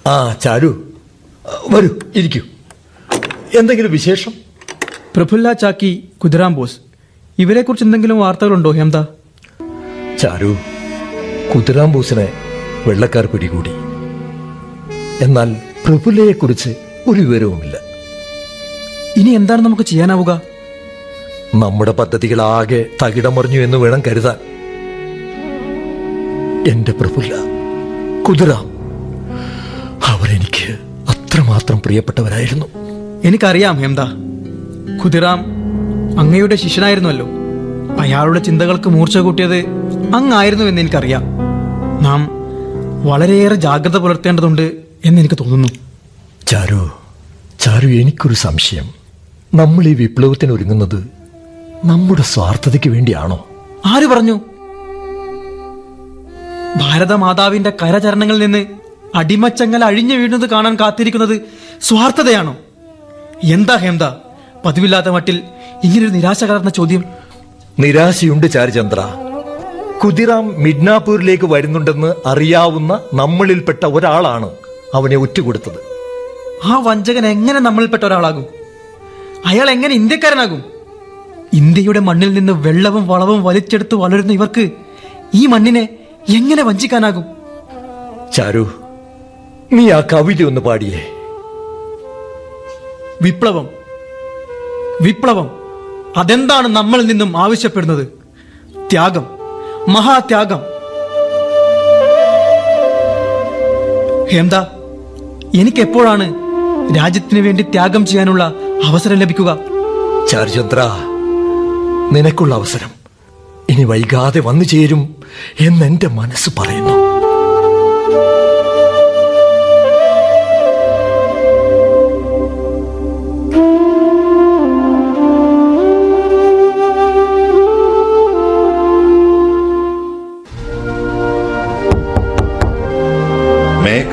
ആ ചാരു. വരൂ ഇരിക്കൂ. എന്തെങ്കിലും വിശേഷം? പ്രഫുല്ല ചാക്കി കുതിരാം ബോസ്. ഇവരെ കുറിച്ച് എന്തെങ്കിലും വാർത്തകളുണ്ടോ ഹേംദ? ചാരു കുതിരാം ബോസിനെ വെള്ളക്കാർ പിടികൂടി. എന്നാൽ പ്രഫുല്ലയെക്കുറിച്ച് ഒരു വിവരവുമില്ല. ഇനി എന്താണ് നമുക്ക് ചെയ്യാനാവുക? നമ്മുടെ പദ്ധതികൾ ആകെ തകിടമറിഞ്ഞു എന്ന് വേണം കരുതാൻ. എന്റെ പ്രഫുല്ല കുതിരാം. അവരെനിക്ക് അത്രമാത്രം പ്രിയപ്പെട്ടവരായിരുന്നു. എനിക്കറിയാം ഹേമന്ത കുതിറാം അങ്ങയുടെ ശിഷ്യനായിരുന്നല്ലോ. അയാളുടെ ചിന്തകൾക്ക് മൂർച്ച കൂട്ടിയത് അങ്ങായിരുന്നു എന്ന് എനിക്കറിയാം. നാം വളരെയേറെ ജാഗ്രത പുലർത്തേണ്ടതുണ്ട് എന്ന് എനിക്ക് തോന്നുന്നു. ചാരു ചാരു എനിക്കൊരു സംശയം. നമ്മൾ ഈ വിപ്ലവത്തിന് ഒരുങ്ങുന്നത് നമ്മുടെ സ്വാർത്ഥതയ്ക്ക് വേണ്ടിയാണോ? ആര് പറഞ്ഞു? ഭാരതമാതാവിന്റെ കരചരണങ്ങളിൽ നിന്ന് അടിമച്ചങ്ങൽ അഴിഞ്ഞു വീഴുന്നത് കാണാൻ കാത്തിരിക്കുന്നത് സ്വാർത്ഥതയാണോ? എന്താ ഹേന്ത പതിവില്ലാത്ത മട്ടിൽ ഇങ്ങനൊരു നിരാശ കലർന്ന ചോദ്യം. നിരാശയുണ്ട് ചാരുചന്ദ്ര. കുതിറാം മിഡ്നാപൂരിലേക്ക് വരുന്നുണ്ടെന്ന് അറിയാവുന്ന നമ്മളിൽപ്പെട്ട ഒരാളാണ് അവനെ ഒറ്റുകൊടുത്തത്. ആ വഞ്ചകൻ എങ്ങനെ നമ്മളിൽപ്പെട്ട ഒരാളാകും? അയാൾ എങ്ങനെ ഇന്ത്യക്കാരനാകും? ഇന്ത്യയുടെ മണ്ണിൽ നിന്ന് വെള്ളവും വളവും വലിച്ചെടുത്ത് വളരുന്ന ഇവർക്ക് ഈ മണ്ണിനെ എങ്ങനെ വഞ്ചിക്കാനാകും? ചാരു നീ ആ കവിത ഒന്ന് പാടിയേ. വിപ്ലവം. വിപ്ലവം. അതെന്താണ് നമ്മളിൽ നിന്നും ആവശ്യപ്പെടുന്നത്? ത്യാഗം. മഹാത്യാഗം. എന്താ? എനിക്ക് എപ്പോഴാണ് രാജ്യത്തിന് വേണ്ടി ത്യാഗം ചെയ്യാനുള്ള അവസരം ലഭിക്കുക? ചാരുചന്ദ്ര നിനക്കുള്ള അവസരം. ഇനി വൈകാതെ വന്നു ചേരും എന്നെന്റെ മനസ്സ് പറയുന്നു.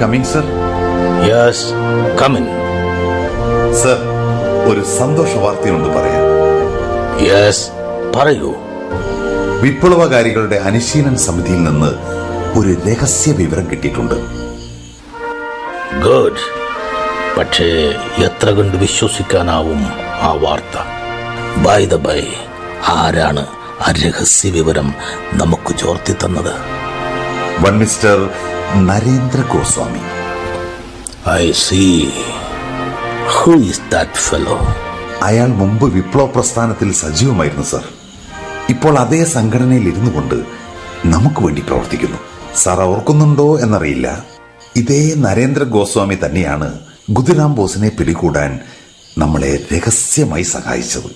കമ്മിങ് സർ യെസ് സർ ഒരു സന്തോഷ വാർത്തയുണ്ട് പറയാം യെസ് പറയൂ. വിപ്ലവകാരികളുടെ അനുശീലന സമിതിയിൽ നിന്ന് ഒരു രഹസ്യ വിവരം കിട്ടിയിട്ടുണ്ട്. ഗുഡ്. പക്ഷേ എത്ര കണ്ട് വിശ്വസിക്കാനാവും ആ വാർത്ത? ബൈ ദ ബൈ ആരാണ് ആ രഹസ്യ വിവരം നമുക്ക് ചോർത്തി തന്നത്? One mister Narendra Goswami I see who is that fellow അയാൾ മുമ്പ് വിപ്ലവ പ്രസ്ഥാനത്തിൽ സജീവമായിരുന്നു സർ. ഇപ്പോൾ അതേ സംഘടനയിൽ ഇരുന്നു കൊണ്ട് നമുക്ക് വേണ്ടി പ്രവർത്തിക്കുന്നു. സാർ ഓർക്കുന്നുണ്ടോ എന്നറിയില്ല. ഇതേ നരേന്ദ്ര ഗോസ്വാമി തന്നെയാണ് ഗുദിറാം ബോസിനെ പിടികൂടാൻ നമ്മളെ രഹസ്യമായി സഹായിച്ചത്.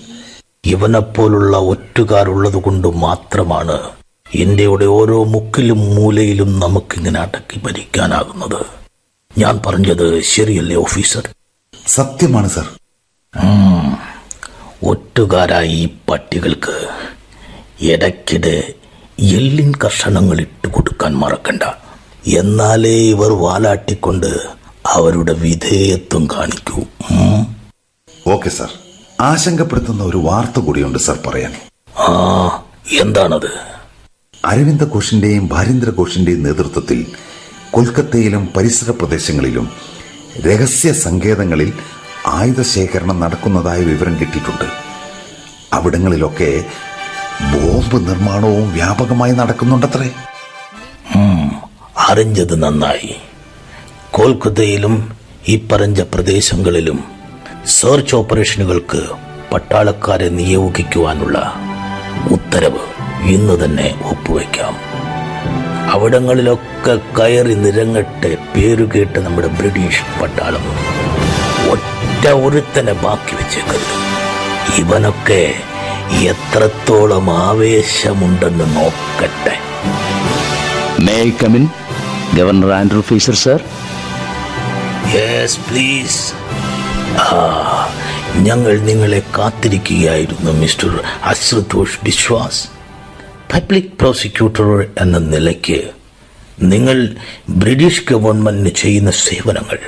ഇവനെപ്പോലുള്ള ഒറ്റുകാരുള്ളത് കൊണ്ട് മാത്രമാണ് ഇന്ത്യയുടെ ഓരോ മുക്കിലും മൂലയിലും നമുക്കിങ്ങനെ അടക്കി ഭരിക്കാനാകുന്നത്. ഞാൻ പറഞ്ഞത് ശരിയല്ലേ ഓഫീസർ? സത്യമാണ് സർ. ഒറ്റുകാരായ ഈ പട്ടികൾക്ക് ഇടയ്ക്കിടെ എല്ലിൻ കഷണങ്ങൾ ഇട്ട് കൊടുക്കാൻ മറക്കണ്ട. എന്നാലേ ഇവർ വാലാട്ടിക്കൊണ്ട് അവരുടെ വിധേയത്വം കാണിക്കൂ. Okay sir. ആശങ്കപ്പെടുത്തുന്ന ഒരു വാർത്ത കൂടിയുണ്ട് സർ പറയാൻ. ആ എന്താണത്? അരവിന്ദ ഘോഷിന്റെയും ഭാരീന്ദ്ര ഘോഷിന്റെയും നേതൃത്വത്തിൽ കൊൽക്കത്തയിലും പരിസര പ്രദേശങ്ങളിലും രഹസ്യ സങ്കേതങ്ങളിൽ ആയുധ ശേഖരണം നടക്കുന്നതായ വിവരം കിട്ടിയിട്ടുണ്ട്. അവിടങ്ങളിലൊക്കെ ബോംബ് നിർമ്മാണവും വ്യാപകമായി നടക്കുന്നുണ്ടത്രേ. അറിഞ്ഞത് നന്നായി. കൊൽക്കത്തയിലും ഈ പറഞ്ഞ പ്രദേശങ്ങളിലും സെർച്ച് ഓപ്പറേഷനുകൾക്ക് പട്ടാളക്കാരെ നിയോഗിക്കുവാനുള്ള ഉത്തരവ് ഇന്ന് തന്നെ ഒപ്പുവെക്കാം. അവിടങ്ങളിലൊക്കെ കയറി നിരങ്ങട്ടെ പേരുകേട്ട് നമ്മുടെ ബ്രിട്ടീഷ് പട്ടാളം ഒറ്റ ഒരുത്തനെ ബാക്കി വെച്ചേക്കരുത്. ഇവനൊക്കെ എത്രത്തോളം ആവേശമുണ്ടെന്ന് നോക്കട്ടെ. May come in governor Andrew Fraser sir yes please ഞങ്ങൾ നിങ്ങളെ കാത്തിരിക്കുകയായിരുന്നു mister Ashutosh Biswas public prosecutor എന്ന നിലയ്ക്ക് നിങ്ങൾ ബ്രിട്ടീഷ് ഗവൺമെന്റിന് ചെയ്യുന്ന സേവനങ്ങൾ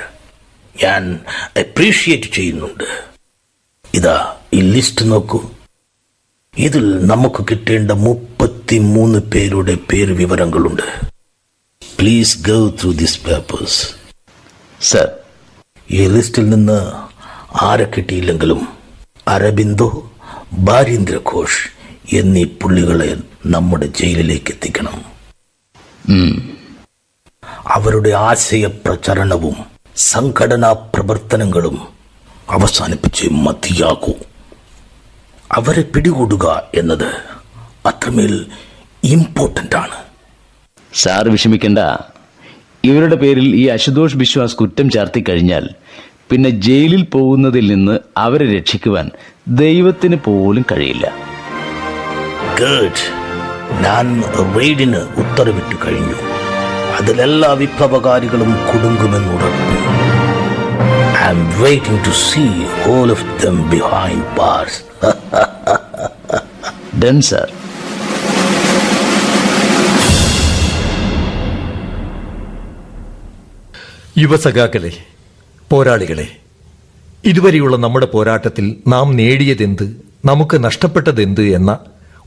ഞാൻ അപ്രീഷിയേറ്റ് ചെയ്യുന്നുണ്ട്. ഇതാ ഈ ലിസ്റ്റ് നോക്കൂ. ഇതിൽ നമുക്ക് കിട്ടേണ്ട മുപ്പത്തി മൂന്ന് പേരുടെ പേര് വിവരങ്ങളുണ്ട്. Please go through this papers sir ഈ ലിസ്റ്റിൽ നിന്ന് ആരെ കിട്ടിയില്ലെങ്കിലും അരബിന്ദോ ഭാരീന്ദ്ര ഘോഷ് എന്നീ പുള്ളികളെ നമ്മുടെ ജയിലിലേക്ക് എത്തിക്കണം. അവരുടെ ആശയ പ്രചരണവും സംഘടനാ പ്രവർത്തനങ്ങളും അവസാനിപ്പിച്ച് മതിയാകൂ. അവരെ പിടികൂടുക എന്നത് അത്രമേൽ ഇമ്പോർട്ടന്റ് ആണ് സാർ വിഷമിക്കേണ്ട. ഇവരുടെ പേരിൽ ഈ അശുതോഷ് ബിശ്വാസ് കുറ്റം ചാർത്തി കഴിഞ്ഞാൽ പിന്നെ ജയിലിൽ പോകുന്നതിൽ നിന്ന് അവരെ രക്ഷിക്കുവാൻ ദൈവത്തിന് പോലും കഴിയില്ല. ഗുഡ് ഞാൻ റെയ്ഡിന് ഉത്തരവിട്ടു കഴിഞ്ഞു. അതിലെല്ലാ വിപ്ലവകാരികളും കുടുങ്ങുമെന്ന് ഉറപ്പ് I'm waiting to see all of them behind bars done sir യുവസഖാക്കളെ പോരാളികളെ ഇതുവരെയുള്ള നമ്മുടെ പോരാട്ടത്തിൽ നാം നേടിയതെന്ത് നമുക്ക് നഷ്ടപ്പെട്ടതെന്ത് എന്ന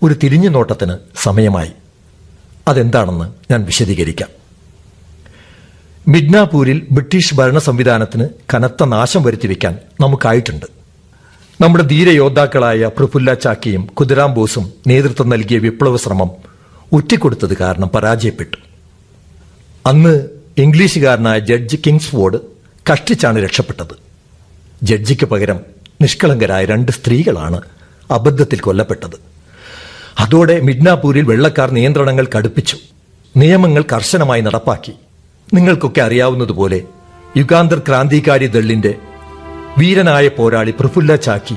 ഒരു തിരിഞ്ഞു നോട്ടത്തിന് സമയമായി. അതെന്താണെന്ന് ഞാൻ വിശദീകരിക്കാം. മിഡ്നാപൂരിൽ ബ്രിട്ടീഷ് ഭരണ സംവിധാനത്തിന് കനത്ത നാശം വരുത്തിവെക്കാൻ നമുക്കായിട്ടുണ്ട്. നമ്മുടെ ധീരയോദ്ധാക്കളായ പ്രഫുല്ല ചാക്കിയും കുതിരാം ബോസും നേതൃത്വം നൽകിയ വിപ്ലവ ശ്രമം ഒറ്റിക്കൊടുത്തത് കാരണം പരാജയപ്പെട്ടു. അന്ന് ഇംഗ്ലീഷുകാരനായ ജഡ്ജ് കിങ്സ്ഫോർഡ് കഷ്ടിച്ചാണ് രക്ഷപ്പെട്ടത്. ജഡ്ജിക്ക് പകരം നിഷ്കളങ്കരായ രണ്ട് സ്ത്രീകളാണ് അബദ്ധത്തിൽ കൊല്ലപ്പെട്ടത്. അതോടെ മിഡ്നാപൂരിൽ വെള്ളക്കാർ നിയന്ത്രണങ്ങൾ കടുപ്പിച്ചു. നിയമങ്ങൾ കർശനമായി നടപ്പാക്കി. നിങ്ങൾക്കൊക്കെ അറിയാവുന്നതുപോലെ യുഗാന്തർ ക്രാന്തികാരി ദളിന്റെ വീരനായ പോരാളി പ്രഫുല്ല ചാക്കി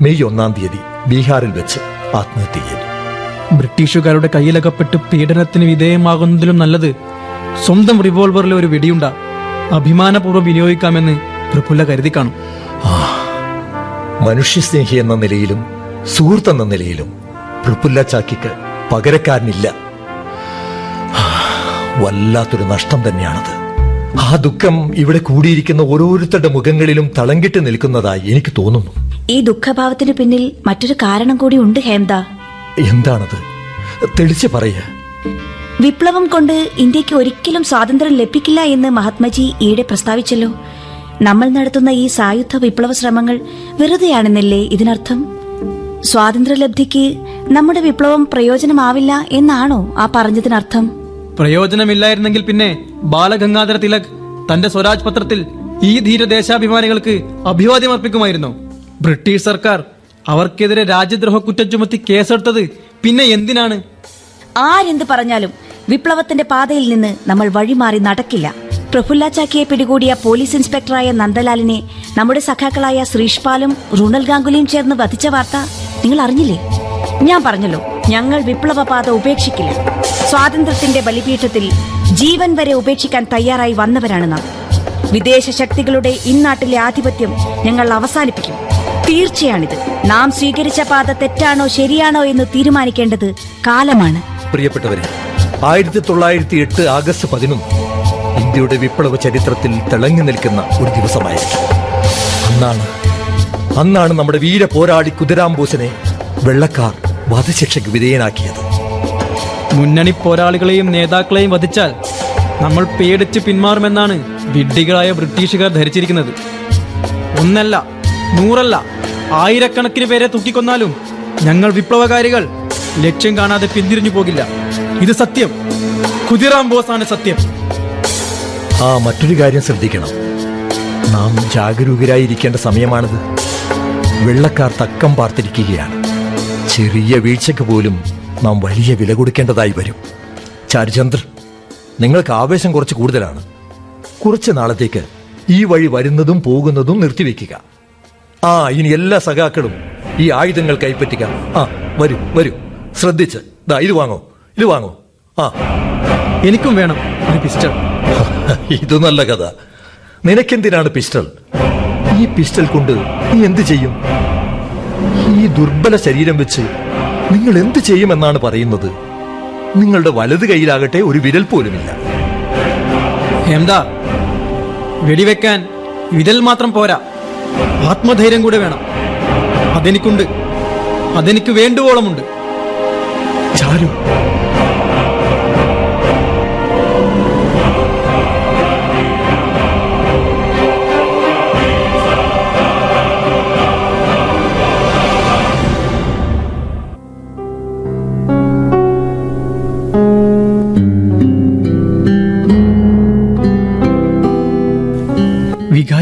മെയ് ഒന്നാം തീയതി ബീഹാറിൽ വെച്ച് ആത്മഹത്യ ചെയ്തു. ബ്രിട്ടീഷുകാരുടെ കയ്യിലകപ്പെട്ട് പീഡനത്തിന് വിധേയമാകുന്നതിലും നല്ലത് സ്വന്തം റിവോൾവറിൽ ഒരു വെടിയുണ്ട അഭിമാനപൂർവം വിനിയോഗിക്കാമെന്ന് പ്രഫുല്ല കരുതി കാണും. മനുഷ്യസ്നേഹി എന്ന നിലയിലും സുഹൃത്തെന്ന നിലയിലും പ്രഫുല്ല ചാക്കിക്ക് പകരക്കാരനില്ല. വല്ലാത്തൊരു നഷ്ടം തന്നെയാണത്. ആ ദുഃഖം ഇവിടെ കൂടിയിരിക്കുന്ന ഓരോരുത്തരുടെ മുഖങ്ങളിലും തളങ്കിട്ട് നിൽക്കുന്നതായി എനിക്ക് തോന്നുന്നു. ഈ ദുഃഖഭാവത്തിന് പിന്നിൽ മറ്റൊരു കാരണം കൂടി ഉണ്ട് ഹേംദ. എന്താണത്? തെളിച്ച് പറയ. വിപ്ലവം കൊണ്ട് ഇന്ത്യയ്ക്ക് ഒരിക്കലും സ്വാതന്ത്ര്യം ലഭിക്കില്ല എന്ന് മഹാത്മജി ഈയിടെ പ്രസ്താവിച്ചല്ലോ. നമ്മൾ നടത്തുന്ന ഈ സായുധ വിപ്ലവ ശ്രമങ്ങൾ വെറുതെയാണെന്നല്ലേ ഇതിനർത്ഥം? സ്വാതന്ത്ര്യലബ്ധിക്ക് നമ്മുടെ വിപ്ലവം പ്രയോജനമാവില്ല എന്നാണോ ആ പറഞ്ഞതിനർത്ഥം? പ്രയോജനമില്ലായിരുന്നെങ്കിൽ പിന്നെ ബാലഗംഗാധര തിലക് തന്റെ സ്വരാജ് പത്രത്തിൽ ഈ ധീരദേശാഭിമാനികൾക്ക് അഭിവാദ്യം അർപ്പിക്കുമായിരുന്നു. ബ്രിട്ടീഷ് സർക്കാർ അവർക്കെതിരെ രാജ്യദ്രോഹ കുറ്റം ചുമത്തി കേസെടുത്തത് പിന്നെ എന്തിനാണ്? ആരെന്ത് പറഞ്ഞാലും വിപ്ലവത്തിന്റെ പാതയിൽ നിന്ന് നമ്മൾ വഴിമാറി നടക്കില്ല. പ്രഫുല്ല ചാക്കിയെ പിടികൂടിയ പോലീസ് ഇൻസ്പെക്ടറായ നന്ദലാലിനെ നമ്മുടെ സഖാക്കളായ ശ്രീഷ്പാലും റൂണൽ ഗാംഗുലിയും ചേർന്ന് വധിച്ച വാർത്ത നിങ്ങൾ അറിഞ്ഞില്ലേ? ഞാൻ പറഞ്ഞല്ലോ ഞങ്ങൾ വിപ്ലവപാത ഉപേക്ഷിക്കില്ല. സ്വാതന്ത്ര്യത്തിന്റെ ബലിപീഠത്തിൽ ജീവൻ വരെ ഉപേക്ഷിക്കാൻ തയ്യാറായി വന്നവരാണ് നാം. വിദേശ ശക്തികളുടെ ഇന്നാട്ടിലെ ആധിപത്യം ഞങ്ങൾ അവസാനിപ്പിക്കും. തീർച്ചയാണിത്. നാം സ്വീകരിച്ച പാത തെറ്റാണോ ശരിയാണോ എന്ന് തീരുമാനിക്കേണ്ടത് കാലമാണ്. പ്രിയപ്പെട്ടവരെ ആയിരത്തി തൊള്ളായിരത്തി എട്ട് ആഗസ്റ്റ് പതിനൊന്ന് ഇന്ത്യയുടെ വിപ്ലവ ചരിത്രത്തിൽ തിളങ്ങി നിൽക്കുന്ന ഒരു ദിവസമായിരുന്നു അന്നാണ് അന്നാണ് നമ്മുടെ വീര പോരാളി കുതിരാംബോസിനെ വെള്ളക്കാർ വധശിക്ഷയ്ക്ക് വിധേയനാക്കിയത്. മുന്നണി പോരാളികളെയും നേതാക്കളെയും വധിച്ചാൽ നമ്മൾ പേടിച്ച് പിന്മാറുമെന്നാണ് വിഡ്ഢികളായ ബ്രിട്ടീഷുകാർ ധരിച്ചിരിക്കുന്നത്. ഒന്നല്ല നൂറല്ല ആയിരക്കണക്കിന് പേരെ തൂക്കിക്കൊന്നാലും ഞങ്ങൾ വിപ്ലവകാരികൾ ലക്ഷ്യം കാണാതെ പിന്തിരിഞ്ഞു പോകില്ല. ഇത് സത്യം. കുതിറാം ബോസാണ് സത്യം. ആ മറ്റൊരു കാര്യം ശ്രദ്ധിക്കണം. നാം ജാഗരൂകരായിരിക്കേണ്ട സമയമാണിത്. വെള്ളക്കാർ തക്കം പാർത്തിരിക്കുകയാണ്. ചെറിയ വീഴ്ചയ്ക്ക് പോലും നാം വലിയ വില കൊടുക്കേണ്ടതായി വരും. ചാരുചന്ദ്ര നിങ്ങൾക്ക് ആവേശം കുറച്ച് കൂടുതലാണ്. കുറച്ച് നാളത്തേക്ക് ഈ വഴി വരുന്നതും പോകുന്നതും നിർത്തിവെക്കുക ആ ഇനി എല്ലാ സഖാക്കളും ഈ ആയുധങ്ങൾ കൈപ്പറ്റുക ആ വരൂ വരൂ. ശ്രദ്ധിച്ച്. ദാ ഇത് വാങ്ങോ ഇത് വാങ്ങോ. ആ. എനിക്കും വേണം ഒരു പിസ്റ്റൾ. ഇത് നല്ല കഥ. നിനക്കെന്തിനാണ് പിസ്റ്റൾ? ഈ പിസ്റ്റൾ കൊണ്ട് നീ എന്ത് ചെയ്യും? ഈ ദുർബല ശരീരം വെച്ച് നിങ്ങൾ എന്ത് ചെയ്യുമെന്നാണ് പറയുന്നത്? നിങ്ങളുടെ വലത് കൈയിലാകട്ടെ ഒരു വിരൽ പോലുമില്ല. എന്താ? വെടിവെക്കാൻ വിരൽ മാത്രം പോരാ. ആത്മധൈര്യം കൂടെ വേണം. അതെനിക്കുണ്ട്. അതെനിക്ക് വേണ്ടുവോളമുണ്ട്. ചാരു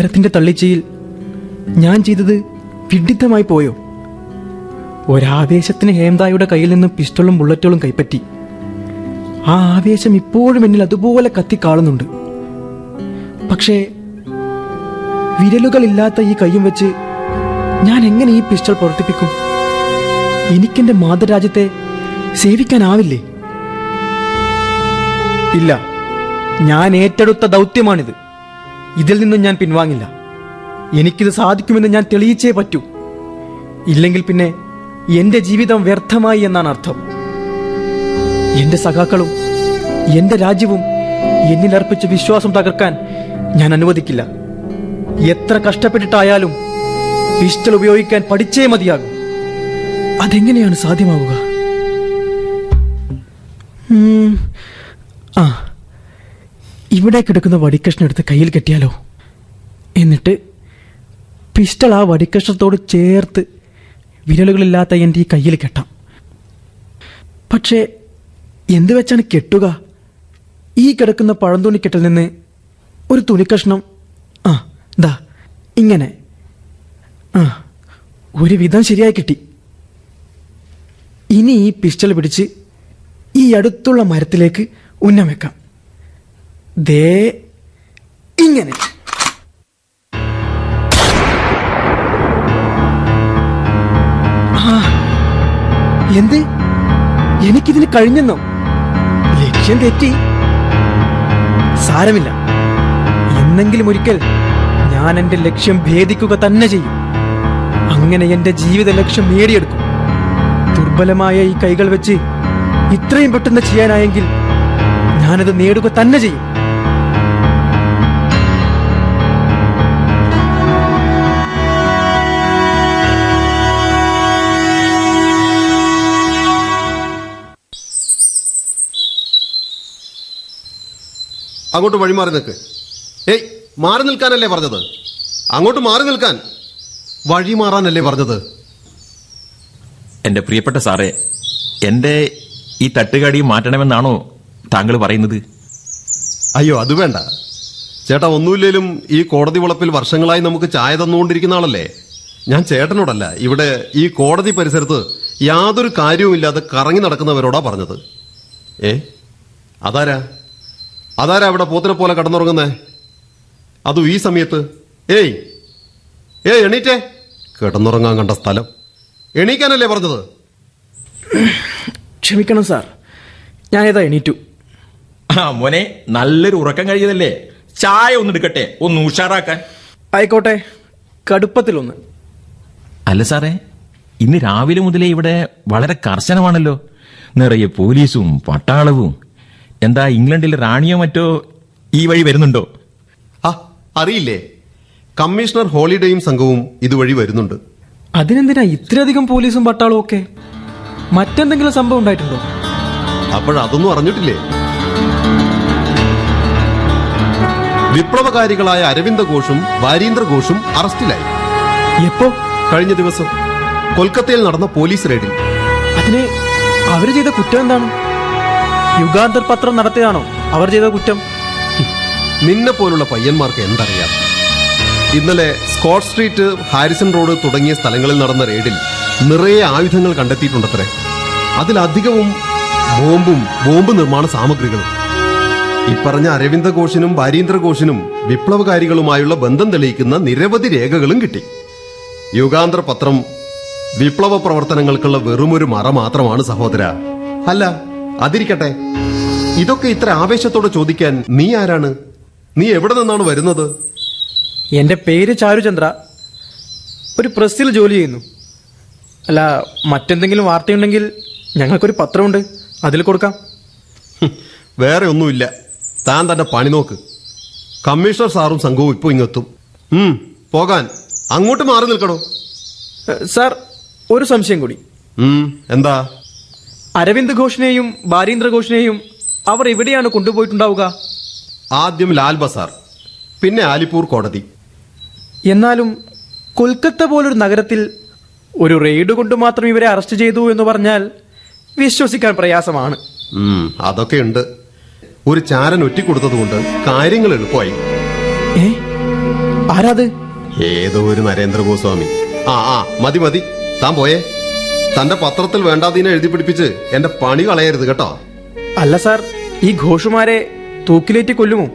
വികാരത്തിന്റെ തള്ളിച്ചയിൽ ഞാൻ ചെയ്തത് വിഡിത്തമായി പോയോ? ഒരാവേശത്തിന് ഹേംദായുടെ കയ്യിൽ നിന്നും പിസ്റ്റളും ബുള്ളറ്റുകളും കൈപ്പറ്റി. ആ ആവേശം ഇപ്പോഴും എന്നിൽ അതുപോലെ കത്തിക്കാളുന്നുണ്ട് പക്ഷേ വിരലുകളില്ലാത്ത ഈ കൈയും വെച്ച് ഞാൻ എങ്ങനെ ഈ പിസ്റ്റൾ പ്രവർത്തിപ്പിക്കും? എനിക്കെന്റെ മാതൃരാജ്യത്തെ സേവിക്കാനാവില്ലേ? ഇല്ല. ഞാൻ ഏറ്റെടുത്ത ദൗത്യമാണിത്. ഇതിൽ നിന്നും ഞാൻ പിൻവാങ്ങില്ല. എനിക്കിത് സാധിക്കുമെന്ന് ഞാൻ തെളിയിച്ചേ പറ്റൂ. ഇല്ലെങ്കിൽ പിന്നെ എന്റെ ജീവിതം വ്യർത്ഥമായി എന്നാണ് അർത്ഥം. എന്റെ സഖാക്കളും എന്റെ രാജ്യവും എന്നിൽ അർപ്പിച്ച വിശ്വാസം തകർക്കാൻ ഞാൻ അനുവദിക്കില്ല. എത്ര കഷ്ടപ്പെട്ടിട്ടായാലും പിസ്റ്റൾ ഉപയോഗിക്കാൻ പഠിച്ചേ മതിയാകും. അതെങ്ങനെയാണ് സാധ്യമാവുക? ആ. ഇവിടെ കിടക്കുന്ന വടിക്കഷ്ണം എടുത്ത് കയ്യിൽ കെട്ടിയാലോ? എന്നിട്ട് പിസ്റ്റൾ ആ വടിക്കഷ്ണത്തോട് ചേർത്ത് വിരലുകളില്ലാത്ത എന്റെ ഈ കയ്യിൽ കെട്ടാം. പക്ഷേ എന്ത് വെച്ചാണ് കെട്ടുക? ഈ കിടക്കുന്ന പഴന്തുണിക്കെട്ടിൽ നിന്ന് ഒരു തുണിക്കഷ്ണം ആ ദാ ഇങ്ങനെ ആ ഒരു വിധം ശരിയായി കിട്ടി. ഇനി ഈ പിസ്റ്റൾ പിടിച്ച് ഈ അടുത്തുള്ള മരത്തിലേക്ക് ഉന്നം വെക്കാം. ദേ ഇങ്ങനെ. എന്ത്? എനിക്കിതിന് കഴിഞ്ഞെന്നോ? ലക്ഷ്യം തെറ്റി. സാരമില്ല. എന്നെങ്കിലും ഒരിക്കൽ ഞാൻ എന്റെ ലക്ഷ്യം ഭേദിക്കുക തന്നെ ചെയ്യും. അങ്ങനെ എന്റെ ജീവിത ലക്ഷ്യം നേടിയെടുക്കും. ദുർബലമായ ഈ കൈകൾ വെച്ച് ഇത്രയും പെട്ടെന്ന് ചെയ്യാനായെങ്കിൽ ഞാനത് നേടുക തന്നെ ചെയ്യും. അങ്ങോട്ട് വഴി മാറി നിൽക്ക്. ഏയ് മാറി നിൽക്കാനല്ലേ പറഞ്ഞത്? അങ്ങോട്ട് മാറി നിൽക്കാൻ വഴി മാറാനല്ലേ പറഞ്ഞത്? എന്റെ പ്രിയപ്പെട്ട സാറേ എന്റെ ഈ തട്ടുകടി മാറ്റണമെന്നാണോ താങ്കൾ പറയുന്നത്? അയ്യോ അത് വേണ്ട. ചേട്ടാ ഒന്നുമില്ലേലും ഈ കോടതി വളപ്പിൽ വർഷങ്ങളായി നമുക്ക് ചായ തന്നുകൊണ്ടിരിക്കുന്ന ആളല്ലേ? ഞാൻ ചേട്ടനോടല്ല ഇവിടെ ഈ കോടതി പരിസരത്ത് യാതൊരു കാര്യവുമില്ലാതെ കറങ്ങി നടക്കുന്നവരോടാ പറഞ്ഞത്. ഏ അതാരാ? അതാരാ അവിടെ പോത്തിനെ പോലെ കടന്നുറങ്ങുന്നേ? അതും ഈ സമയത്ത്? ഏയ് ഏയ് എണീറ്റേ. കിടന്നുറങ്ങാൻ കണ്ട സ്ഥലം. എണീക്കാനല്ലേ പറഞ്ഞത്? ക്ഷമിക്കണം സാർ. ഞാനേതാ എണീറ്റു. ആ മോനെ നല്ലൊരു ഉറക്കം കഴിയതല്ലേ ചായ ഒന്ന് എടുക്കട്ടെ ഒന്ന് ഉഷാറാക്കാൻ. ആയിക്കോട്ടെ കടുപ്പത്തിലൊന്ന്. അല്ല സാറേ ഇന്ന് രാവിലെ മുതലേ ഇവിടെ വളരെ കർശനമാണല്ലോ. നിറയെ പോലീസും പട്ടാളവും എന്താ ഇംഗ്ലണ്ടിൽ റാണിയോ മറ്റോ ഈ വഴി വരുന്നുണ്ടോ? ആ അറിയില്ലേ. കമ്മീഷണർ ഹോളിഡേയും സംഘവും ഇതുവഴി വരുന്നുണ്ട്. അതിനെന്തിനാ ഇത്രയധികം പോലീസും പട്ടാളും ഒക്കെ? മറ്റെന്തെങ്കിലും സംഭവം ഉണ്ടായിട്ടുണ്ടോ? അപ്പോഴതൊന്നും അറിഞ്ഞിട്ടില്ലേ? വിപ്ലവകാരികളായ അരവിന്ദ ഘോഷും വാരീന്ദ്ര ഘോഷും അറസ്റ്റിലായി. എപ്പോ? കഴിഞ്ഞ ദിവസം കൊൽക്കത്തയിൽ നടന്ന പോലീസ് റെയ്ഡിൽ. അതിന് അവർ ചെയ്ത കുറ്റം എന്താണ്? യുഗാന്തർ പത്രം നടത്തിയതാണോ? അവർ ചെയ്ത കുറ്റം? നിന്നെ പോലുള്ള പയ്യന്മാർക്ക് എന്തറിയാം? ഇന്നലെ സ്കോട്ട് സ്ട്രീറ്റ് ഹാരിസൺ റോഡ് തുടങ്ങിയ സ്ഥലങ്ങളിൽ നടന്ന റെയ്ഡിൽ നിറയെ ആയുധങ്ങൾ കണ്ടെത്തിയിട്ടുണ്ടത്രേ. അതിലധികവും ബോംബും ബോംബ് നിർമ്മാണ സാമഗ്രികളും. ഇപ്പറഞ്ഞ അരവിന്ദ ഘോഷിനും ഭാരീന്ദ്ര ഘോഷിനും വിപ്ലവകാരികളുമായുള്ള ബന്ധം തെളിയിക്കുന്ന നിരവധി രേഖകളും കിട്ടി. യുഗാന്തർ പത്രം വിപ്ലവ പ്രവർത്തനങ്ങൾക്കുള്ള വെറുമൊരു മറ മാത്രമാണ് സഹോദര. അല്ല അതിരിക്കട്ടെ. ഇതൊക്കെ ഇത്ര ആവേശത്തോടെ ചോദിക്കാൻ നീ ആരാണ്? നീ എവിടെ നിന്നാണ് വരുന്നത്? എന്റെ പേര് ചാരുചന്ദ്ര. ഒരു പ്രസ്സിൽ ജോലി ചെയ്യുന്നു. അല്ല മറ്റെന്തെങ്കിലും വാർത്തയുണ്ടെങ്കിൽ ഞങ്ങൾക്കൊരു പത്രമുണ്ട്. അതിൽ കൊടുക്കാം. വേറെ ഒന്നുമില്ല. താൻ തന്റെ പണി നോക്ക്. കമ്മീഷണർ സാറും സംഘവും ഇപ്പോൾ ഇങ്ങെത്തും. പോകാൻ. അങ്ങോട്ട് മാറി നിൽക്കണോ? സാർ ഒരു സംശയം കൂടി. എന്താ? അരവിന്ദ് ഘോഷിനെയും ബാരീന്ദ്ര ഘോഷിനെയും അവർ എവിടെയാണ് കൊണ്ടുപോയിട്ടുണ്ടാവുക? ആദ്യം ലാൽ ബസാർ പിന്നെ ആലിപ്പൂർ കോടതി. എന്നാലും കൊൽക്കത്ത പോലൊരു നഗരത്തിൽ ഒരു റെയ്ഡ് കൊണ്ട് മാത്രം ഇവരെ അറസ്റ്റ് ചെയ്തു എന്ന് പറഞ്ഞാൽ വിശ്വസിക്കാൻ പ്രയാസമാണ്. അതൊക്കെ ഉണ്ട് ഒരു ചാരൻ ഒറ്റിക്കൊടുത്തതുകൊണ്ട് കാര്യങ്ങൾ എളുപ്പമായി. ആരാത്? ഏതോ ഒരു നരേന്ദ്ര ഗോസ്വാമി ആ ആ മതി മതി. താൻ പോയേ. തന്റെ പത്രത്തിൽ വേണ്ടാതീനെ എഴുതി പിടിപ്പിച്ച് എന്റെ പണി കളയരുത് കേട്ടോ. അല്ല സാർ ഈ ഘോഷുമാരെ തൂക്കിലേറ്റി കൊല്ലുമോ?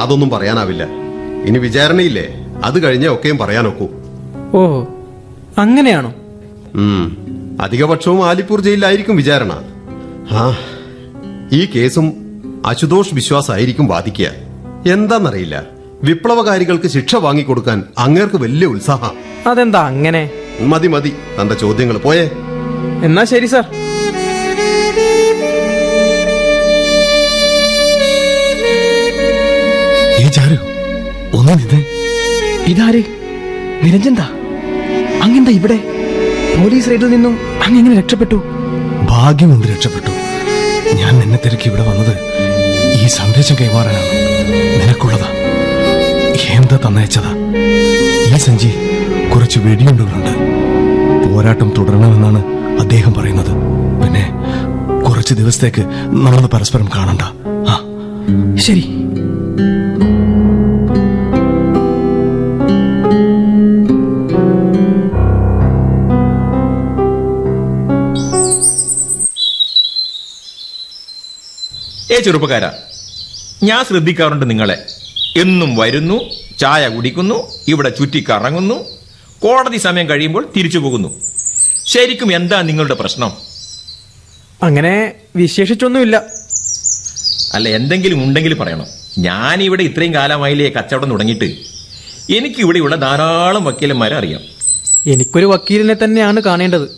അതൊന്നും പറയാനാവില്ല. ഇനി വിചാരണയില്ലേ? അത് കഴിഞ്ഞേ ഒക്കെയും പറയാനൊക്കൂ. ഓ അങ്ങനെയാണോ? അധികപക്ഷവും ആലിപ്പൂർ ജയിലിലായിരിക്കും വിചാരണ. ആ ഈ കേസും അശുതോഷ് വിശ്വാസായിരിക്കും ബാധിക്കുക. എന്താന്നറിയില്ല. വിപ്ലവകാരികൾക്ക് ശിക്ഷ വാങ്ങിക്കൊടുക്കാൻ അങ്ങേർക്ക് വലിയ ഉത്സാഹം. അതെന്താ അങ്ങനെ? മതി മതി. തന്റെ ചോദ്യങ്ങൾ പോയേ. എന്നാ ശരി സാർ. ഇതാര്? നിരഞ്ജന്താ അങ്ങെന്താ ഇവിടെ? പോലീസ് റെയ്ഡിൽ നിന്നും അങ്ങെങ്ങനെ രക്ഷപ്പെട്ടു? ഭാഗ്യം കൊണ്ട് രക്ഷപ്പെട്ടു? ഞാൻ നിന്നെ തിരക്കി ഇവിടെ വന്നത് ഈ സന്ദേശം കൈമാറാനാണ്. നിനക്കുള്ളതാ. എന്താ തന്നയച്ചതാ? ഈ സഞ്ചി കുറച്ച് വെടിയുണ്ടുകളുണ്ട് പോരാട്ടം തുടരണമെന്നാണ് അദ്ദേഹം പറയുന്നത്. പിന്നെ കുറച്ച് ദിവസത്തേക്ക് നമ്മൾ പരസ്പരം കാണണ്ട. ആ. ശരി. ഏ ചെറുപ്പക്കാരാ. ഞാൻ ശ്രദ്ധിക്കാറുണ്ട് നിങ്ങളെ. എന്നും വരുന്നു ചായ കുടിക്കുന്നു ഇവിടെ ചുറ്റിക്കറങ്ങുന്നു കോടതി സമയം കഴിയുമ്പോൾ തിരിച്ചു പോകുന്നു. ശരിക്കും എന്താ നിങ്ങളുടെ പ്രശ്നം? അങ്ങനെ വിശേഷിച്ചൊന്നുമില്ല. അല്ല എന്തെങ്കിലും ഉണ്ടെങ്കിൽ പറയണം. ഞാനിവിടെ ഇത്രയും കാലമായില്ലേ കച്ചവടം തുടങ്ങിയിട്ട്. എനിക്ക് ഇവിടെയുള്ള ധാരാളം വക്കീലന്മാരെ അറിയാം. എനിക്കൊരു വക്കീലിനെ തന്നെയാണ് കാണേണ്ടത്.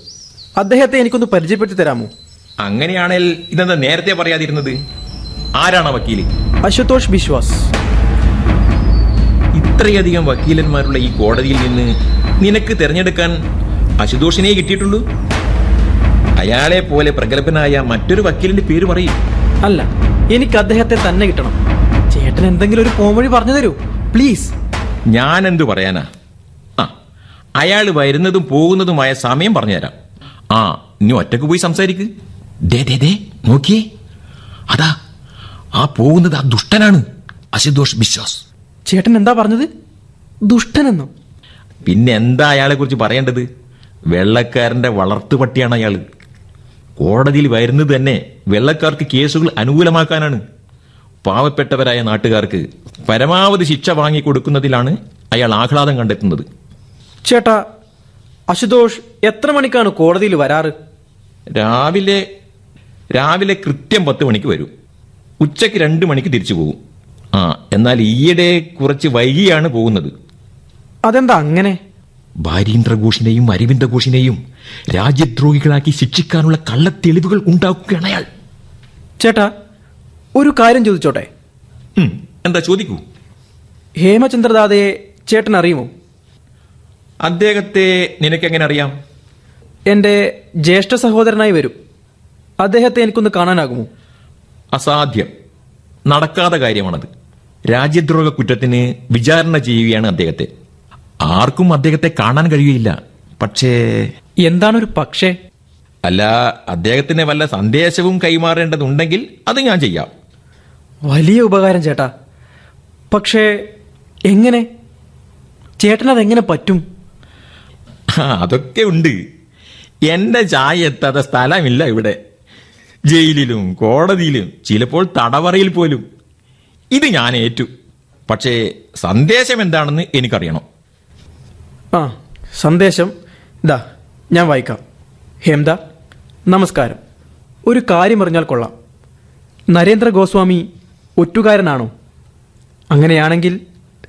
അദ്ദേഹത്തെ എനിക്കൊന്ന് പരിചയപ്പെടുത്തി തരാമോ? അങ്ങനെയാണെങ്കിൽ ഇതെന്താ നേരത്തെ പറയാതിരുന്നത്? ആരാണ് വക്കീൽ? അശുതോഷ് ബിശ്വാസ്. ഇത്രയധികം വക്കീലന്മാരുള്ള ഈ കോടതിയിൽ നിന്ന് നിനക്ക് തിരഞ്ഞെടുക്കാൻ അശുതോഷിനെ കിട്ടിയിട്ടുള്ളൂ? അയാളെ പോലെ പ്രഗത്ഭനായ മറ്റൊരു വക്കീലിന്റെ പേര് പറയും. അല്ല എനിക്ക് അദ്ദേഹത്തെ തന്നെ കിട്ടണം. ചേട്ടൻ എന്തെങ്കിലും ഒരു പോംവഴി പറഞ്ഞു തരൂ. പ്ലീസ്. ഞാൻ എന്തു പറയാനാ? ആ അയാൾ വരുന്നതും പോകുന്നതുമായ സമയം പറഞ്ഞുതരാം. ആ ഇനി ഒറ്റയ്ക്ക് പോയി സംസാരിക്ക്. ദേ ദേ ദേ നോക്കിയേ. അതാ ആ പോകുന്നത് ആ ദുഷ്ടനാണ് അശുതോഷ് ബിശ്വാസ്. ചേട്ടൻ എന്താ പറഞ്ഞത്? ദുഷ്ടനെന്നോ? പിന്നെ എന്താ അയാളെ കുറിച്ച് പറയേണ്ടത്? വെള്ളക്കാരന്റെ വളർത്തു പട്ടിയാണ് അയാൾ. കോടതിയിൽ വരുന്നത് തന്നെ വെള്ളക്കാർക്ക് കേസുകൾ അനുകൂലമാക്കാനാണ്. പാവപ്പെട്ടവരായ നാട്ടുകാർക്ക് പരമാവധി ശിക്ഷ വാങ്ങിക്കൊടുക്കുന്നതിലാണ് അയാൾ ആഹ്ലാദം കണ്ടെത്തുന്നത്. ചേട്ടാ അശുതോഷ് എത്ര മണിക്കാണ് കോടതിയിൽ വരാറ്? രാവിലെ രാവിലെ കൃത്യം പത്ത് മണിക്ക് വരും. ഉച്ചയ്ക്ക് രണ്ട് മണിക്ക് തിരിച്ചു പോകും. ആ എന്നാൽ ഈയിടെ കുറച്ച് വൈകിയാണ് പോകുന്നത്. അതെന്താ അങ്ങനെ? ഭാരീന്ദ്ര ഘോഷിനെയും അരവിന്ദ ഘോഷിനെയും രാജ്യദ്രോഹികളാക്കി ശിക്ഷിക്കാനുള്ള കള്ളത്തെളിവുകൾ ഉണ്ടാക്കുകയാണ് അയാൾ. ചേട്ടാ ഒരു കാര്യം ചോദിച്ചോട്ടെ? എന്താ ചോദിക്കൂ? ഹേമചന്ദ്രദാദയെ ചേട്ടൻ അറിയുമോ? അദ്ദേഹത്തെ നിനക്കെങ്ങനെ അറിയാം? എന്റെ ജ്യേഷ്ഠ സഹോദരനായി വരും. അദ്ദേഹത്തെ എനിക്കൊന്ന് കാണാനാകുമോ? അസാധ്യം. നടക്കാത്ത കാര്യമാണത്. രാജ്യദ്രോഹ കുറ്റത്തിന് വിചാരണ ചെയ്യുകയാണ് അദ്ദേഹത്തെ. ആർക്കും അദ്ദേഹത്തെ കാണാൻ കഴിയുകയില്ല. പക്ഷേ എന്താണൊരു പക്ഷേ? അല്ല അദ്ദേഹത്തിന് വല്ല സന്ദേശവും കൈമാറേണ്ടതുണ്ടെങ്കിൽ അത് ഞാൻ ചെയ്യാം. വലിയ ഉപകാരം ചേട്ടാ. പക്ഷേ എങ്ങനെ? ചേട്ടനതെങ്ങനെ പറ്റും? അതൊക്കെ ഉണ്ട്. എന്റെ ചായ എത്താത്ത സ്ഥലമില്ല ഇവിടെ. ജയിലിലും കോടതിയിലും ചിലപ്പോൾ തടവറയിൽ പോലും. ഇത് ഞാൻ ഏറ്റു. പക്ഷേ സന്ദേശം എന്താണെന്ന് എനിക്കറിയണം. ആ സന്ദേശം ഇതാ ഞാൻ വായിക്കാം. ഹേംദ നമസ്കാരം. ഒരു കാര്യം അറിഞ്ഞാൽ കൊള്ളാം. നരേന്ദ്ര ഗോസ്വാമി ഒറ്റുകാരനാണോ? അങ്ങനെയാണെങ്കിൽ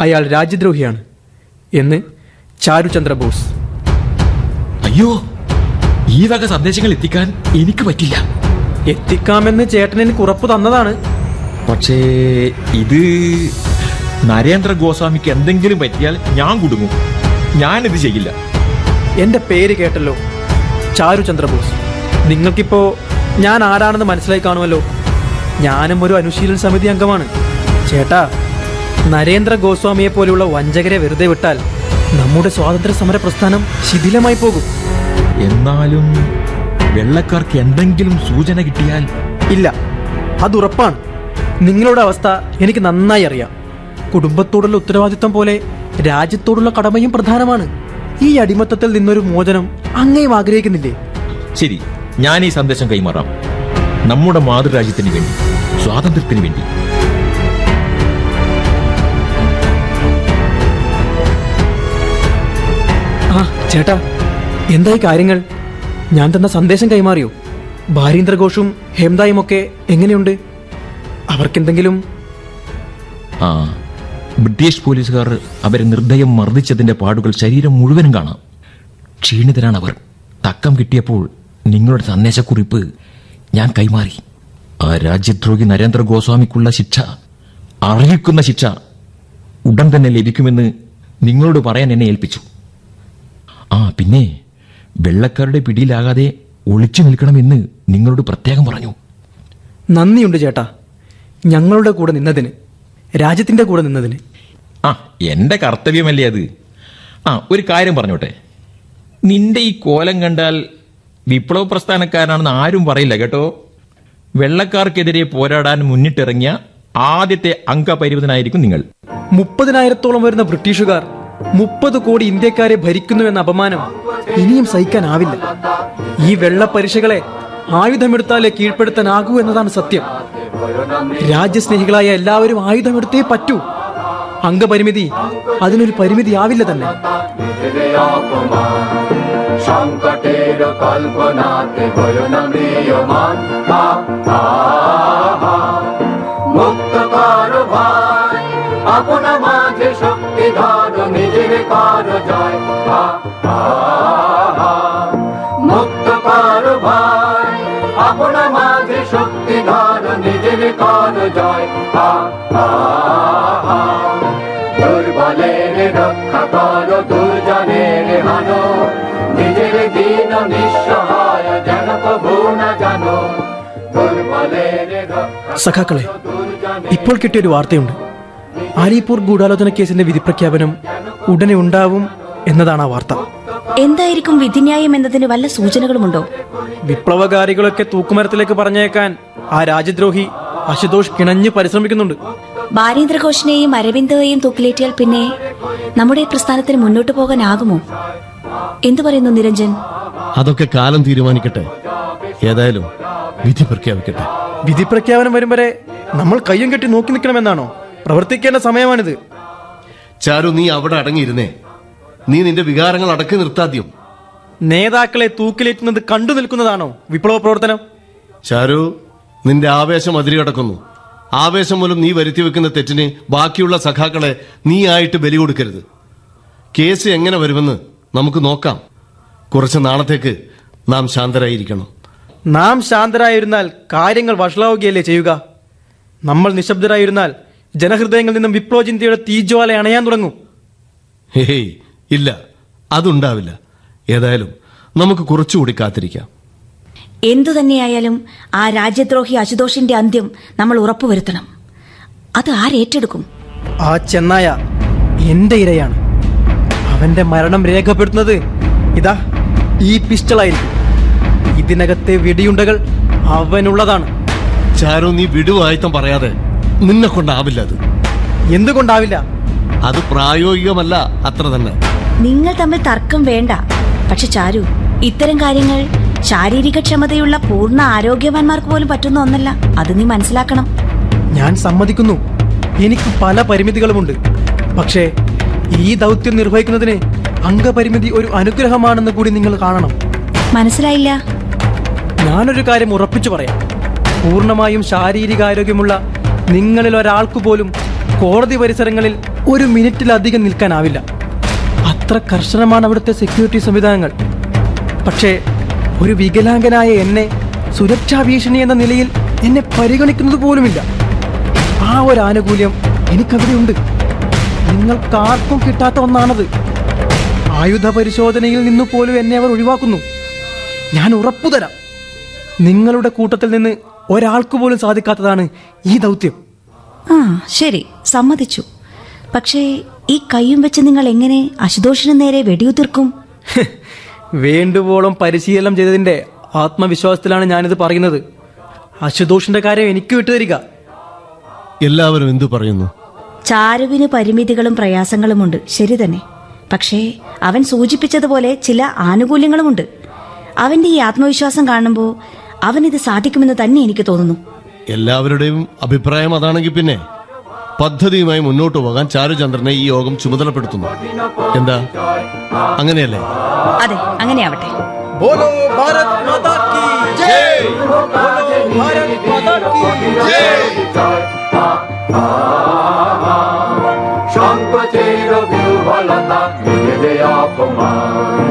അയാൾ രാജ്യദ്രോഹിയാണ്. എന്ന് ചാരുചന്ദ്ര ബോസ്. അയ്യോ ഈ വക സന്ദേശങ്ങൾ എത്തിക്കാൻ എനിക്ക് പറ്റില്ല. എത്തിക്കാമെന്ന് ചേട്ടൻ എനിക്ക് ഉറപ്പ് തന്നതാണ്. പക്ഷേ ഇത് നരേന്ദ്ര ഗോസ്വാമിക്ക് എന്തെങ്കിലും പറ്റിയാൽ ഞാൻ കുടുങ്ങും. ഞാനിത് ചെയ്യില്ല. എന്റെ പേര് കേട്ടല്ലോ ചാരു ചന്ദ്രബോസ്. നിങ്ങൾക്കിപ്പോ ഞാൻ ആരാണെന്ന് മനസ്സിലായി കാണുമല്ലോ? ഞാനും ഒരു അനുശീലന സമിതി അംഗമാണ്. ചേട്ടാ നരേന്ദ്ര ഗോസ്വാമിയെ പോലെയുള്ള വഞ്ചകരെ വെറുതെ വിട്ടാൽ നമ്മുടെ സ്വാതന്ത്ര്യ സമര പ്രസ്ഥാനം ശിഥിലമായി പോകും. എന്നാലും വെള്ളക്കാർക്ക് എന്തെങ്കിലും സൂചന കിട്ടിയാൽ ഇല്ല അത് ഉറപ്പാണ്. നിങ്ങളുടെ അവസ്ഥ എനിക്ക് നന്നായി അറിയാം. കുടുംബത്തോടുള്ള ഉത്തരവാദിത്വം പോലെ രാജ്യത്തോടുള്ള കടമയും പ്രധാനമാണ്. ഈ അടിമത്തത്തിൽ നിന്നൊരു മോചനം അങ്ങേയും ആഗ്രഹിക്കുന്നില്ലേ ശരി ഞാൻ ഈ സന്ദേശം കൈമാറാം. നമ്മുടെ മാതൃരാജ്യത്തിന് വേണ്ടി സ്വാതന്ത്ര്യത്തിന് വേണ്ടി. ആ ചേട്ടാ എന്തായി കാര്യങ്ങൾ? ഞാൻ തന്ന സന്ദേശം കൈമാറിയോ? ഭാരീന്ദ്ര ഘോഷും ഹേംദായും ഒക്കെ എങ്ങനെയുണ്ട്? അവർക്കെന്തെങ്കിലും ആ ബ്രിട്ടീഷ് പോലീസുകാർ അവരെ നിർദ്ദയം മർദ്ദിച്ചതിന്റെ പാടുകൾ ശരീരം മുഴുവനും കാണാം. ക്ഷീണിതരാണ് അവർ തക്കം കിട്ടിയപ്പോൾ നിങ്ങളുടെ സന്ദേശക്കുറിപ്പ് ഞാൻ കൈമാറി. ആ രാജ്യദ്രോഹി നരേന്ദ്ര ഗോസ്വാമിക്കുള്ള ശിക്ഷ അറിയിക്കുന്ന ശിക്ഷ ഉടൻ തന്നെ ലഭിക്കുമെന്ന് നിങ്ങളോട് പറയാൻ എന്നെ ഏൽപ്പിച്ചു. ആ പിന്നെ വെള്ളക്കാരുടെ പിടിയിലാകാതെ ഒളിച്ചു നിൽക്കണമെന്ന് നിങ്ങളോട് പ്രത്യേകം പറഞ്ഞു. നന്ദിയുണ്ട് ചേട്ടാ. ഞങ്ങളുടെ കൂടെ നിന്നതിന് രാജ്യത്തിന്റെ കൂടെ നിന്നതിന്. ആ എന്റെ കർത്തവ്യമല്ലേ അത്? ആ ഒരു കാര്യം പറഞ്ഞോട്ടെ. നിന്റെ ഈ കോലം കണ്ടാൽ വിപ്ലവ പ്രസ്ഥാനക്കാരനാണെന്ന് ആരും പറയില്ല കേട്ടോ. വെള്ളക്കാർക്കെതിരെ പോരാടാൻ മുന്നിട്ടിറങ്ങിയ ആദ്യത്തെ അംഗപരിമിതനായിരിക്കും നിങ്ങൾ. മുപ്പതിനായിരത്തോളം വരുന്ന ബ്രിട്ടീഷുകാർ മുപ്പത് കോടി ഇന്ത്യക്കാരെ ഭരിക്കുന്നുവെന്ന അപമാനം ഇനിയും സഹിക്കാനാവില്ല. ഈ വെള്ളപ്പരിശകളെ ആയുധമെടുത്താലേ കീഴ്പ്പെടുത്താനാകൂ എന്നതാണ് സത്യം രാജ്യസ്നേഹികളായ എല്ലാവരും ആയുധമെടുത്തേ പറ്റൂ അംഗപരിമിതി അതിനൊരു പരിമിതിയാവില്ല തന്നെ সংকটের কল্পনাতে হলো না ম্রিয়মান হা, হা, হা। মুক্ত কর ভাই আপনা মাঝে শক্তি ধর নিজের কর জয় নিজের কর জয় হা, হা, হা। দুর্বলের রক্ষা কর দুর্জনের হানো নিজের দিন নিঃসহায় যেন প্রভু না জানো দুর্বলের রক্ষা സഖാക്കളെ ഇപ്പോൾ കിട്ടിയൊരു വാർത്തയുണ്ട് ആലിപ്പൂർ ഗൂഢാലോചന കേസിന്റെ വിധിപ്രഖ്യാപനം ഉടനെ ഉണ്ടാവും എന്നതാണ് ആ വാർത്ത എന്തായിരിക്കും വിധിന്യായം എന്നതിന് വല്ല സൂചനകളുമുണ്ടോ? വിപ്ലവകാരികളൊക്കെ തൂക്കുമരത്തിലേക്ക് പറഞ്ഞേക്കാൻ ആ രാജ്യദ്രോഹി അശുതോഷ് കിണഞ്ഞ് പരിശ്രമിക്കുന്നുണ്ട്. ബാലേന്ദ്രഘോഷിനെയും അരവിന്ദയെയും തൂക്കിലേറ്റിയാൽ പിന്നെ നമ്മുടെ പ്രസ്ഥാനത്തിന് മുന്നോട്ട് പോകാനാകുമോ? എന്തു പറയുന്നു നിരഞ്ജൻ? അതൊക്കെ കാലം തീരുമാനിക്കട്ടെ. ഏതായാലും വിധി പ്രഖ്യാപിക്കട്ടെ. വിധി പ്രഖ്യാപനം വരും വരെ നമ്മൾ കയ്യും കെട്ടി നോക്കി നിൽക്കണമെന്നാണോ? പ്രവർത്തിക്കേണ്ട സമയമാണിത്. ചാരു നീ അവിടെ അടങ്ങിയിരുന്നേ. നീ നിന്റെ വികാരങ്ങൾ അടക്കി നിർത്താദ്യം. നേതാക്കളെ തൂക്കിലേറ്റുന്നത് കണ്ടു നിൽക്കുന്നതാണോ വിപ്ലവ പ്രവർത്തനം? ചാരു നിന്റെ ആവേശം അതിരുകടക്കുന്നു ആവേശം മൂലം നീ വരുത്തി വെക്കുന്ന തെറ്റിന് ബാക്കിയുള്ള സഖാക്കളെ നീ ആയിട്ട് ബലി കൊടുക്കരുത്. കേസ് എങ്ങനെ വരുമെന്ന് നമുക്ക് നോക്കാം. കുറച്ച് നാളത്തേക്ക് നാം ശാന്തരായിരിക്കണം. നാം ശാന്തരായിരുന്നാൽ കാര്യങ്ങൾ വഷളാവുകയല്ലേ ചെയ്യുക? നമ്മൾ നിശബ്ദരായിരുന്നാൽ ജനഹൃദയങ്ങളിൽ നിന്നും വിപ്ലവ ചിന്തയുടെ തീജ്വാല അണയാൻ തുടങ്ങും. ഹേയ് ഇല്ല അതുണ്ടാവില്ല. ഏതായാലും നമുക്ക് കുറച്ചുകൂടി കാത്തിരിക്കാം. എന്തു തന്നെയായാലും ആ രാജ്യദ്രോഹി അശുതോഷിന്റെ അന്ത്യം നമ്മൾ ഉറപ്പുവരുത്തണം. അത് ആരേറ്റെടുക്കും? ആ ചെന്നായ എന്റെ ഇരയാണ്. അവന്റെ മരണം രേഖപ്പെടുത്തുന്നത് ഇതാ ഈ പിസ്റ്റളായിരിക്കും. ഇതിനകത്തെ വെടിയുണ്ടകൾ അവനുള്ളതാണ്. ചാരു നീ വിടുവായത്തം പറയാതെ നിന്നെ കൊണ്ടാവില്ല അത്. എന്തുകൊണ്ടാവില്ല? അത് പ്രായോഗികമല്ല അത്ര തന്നെ. നിങ്ങൾ തമ്മിൽ തർക്കം വേണ്ട. പക്ഷെ ചാരു ഇത്തരം കാര്യങ്ങൾ ശാരീരിക ക്ഷമതയുള്ള പൂർണ ആരോഗ്യവാന്മാർക്ക് പോലും പറ്റുന്ന ഒന്നല്ല. അത് നീ മനസ്സിലാക്കണം. ഞാൻ സമ്മതിക്കുന്നു. എനിക്ക് പല പരിമിതികളുമുണ്ട്. പക്ഷേ ഈ ദൗത്യം നിർവഹിക്കുന്നതിന് അംഗപരിമിതി ഒരു അനുഗ്രഹമാണെന്ന് കൂടി നിങ്ങൾ കാണണം. മനസ്സിലായില്ല? ഞാനൊരു കാര്യം ഉറപ്പിച്ചു പറയാം. പൂർണമായും ശാരീരികാരോഗ്യമുള്ള നിങ്ങളിൽ ഒരാൾക്ക് പോലും കോടതി പരിസരങ്ങളിൽ ഒരു മിനിറ്റിലധികം നിൽക്കാനാവില്ല. അത്ര കർശനമാണ് അവിടുത്തെ സെക്യൂരിറ്റി സംവിധാനങ്ങൾ. പക്ഷേ ഒരു വികലാംഗനായ എന്നെ സുരക്ഷാ ഭീഷണി എന്ന നിലയിൽ എന്നെ പരിഗണിക്കുന്നത് പോലുമില്ല. ആ ഒരു ആനുകൂല്യം എനിക്കവിടെയുണ്ട്. നിങ്ങൾക്കാർക്കും കിട്ടാത്ത ഒന്നാണത്. ആയുധ പരിശോധനയിൽ നിന്നു പോലും എന്നെ അവർ ഒഴിവാക്കുന്നു. ഞാൻ ഉറപ്പു തരാം. നിങ്ങളുടെ കൂട്ടത്തിൽ നിന്ന് ഒരാൾക്ക് പോലും സാധിക്കാത്തതാണ് ഈ ദൗത്യം. ആ ശരി. സമ്മതിച്ചു. പക്ഷേ ഈ കൈയും വെച്ച് നിങ്ങൾ എങ്ങനെ അശുതോഷിന് നേരെ വെടിയുതിർക്കും? വേണ്ടുവോളം പരിശീലനം ചെയ്തതിന്റെ ആത്മവിശ്വാസത്തിലാണ് ഞാനിത് പറയുന്നത്. അശുതോഷിന്റെ കാര്യം എനിക്ക് വിട്ടുതരിക. എല്ലാവരും എന്തു പറയുന്നു? ചാരുവിന് പരിമിതികളും പ്രയാസങ്ങളുമുണ്ട് ശരി തന്നെ. പക്ഷേ അവൻ സൂചിപ്പിച്ചതുപോലെ ചില ആനുകൂല്യങ്ങളുമുണ്ട്. അവന്റെ ഈ ആത്മവിശ്വാസം കാണുമ്പോൾ അവൻ ഇത് സാധിക്കുമെന്ന് തന്നെ എനിക്ക് തോന്നുന്നു. എല്ലാവരുടെയും അഭിപ്രായം അതാണെങ്കിൽ പിന്നെ പദ്ധതിയുമായി മുന്നോട്ട് പോകാൻ ചാരുചന്ദ്രനെ ഈ യോഗം ചുമതലപ്പെടുത്തുന്നു എന്താ അങ്ങനെയല്ലേ അതെ അങ്ങനെയാവട്ടെ ബോലോ ഭാരത് മാതാ കി ജയ് ബോലോ ഭാരത് മാതാ കി ജയ് শঙ্কচের বিহ্বলতা মিলবে অপমান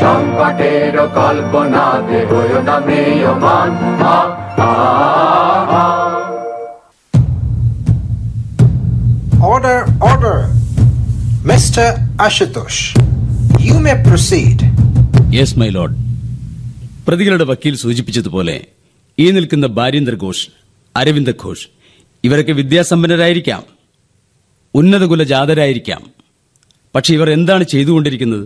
সংকটের কল্পনাতে হইল না মেয়মান আ আ Order, order. Mr. Ashutosh, you may proceed. Yes my lord പ്രതികളുടെ വക്കീൽ സൂചിപ്പിച്ചതുപോലെ ഈ നിൽക്കുന്ന ബാരീന്ദർ ഘോഷ് അരവിന്ദ ഘോഷ് ഇവരൊക്കെ വിദ്യാസമ്പന്നരായിരിക്കാം ഉന്നതകുല ജാതരായിരിക്കാം പക്ഷെ ഇവർ എന്താണ് ചെയ്തുകൊണ്ടിരിക്കുന്നത്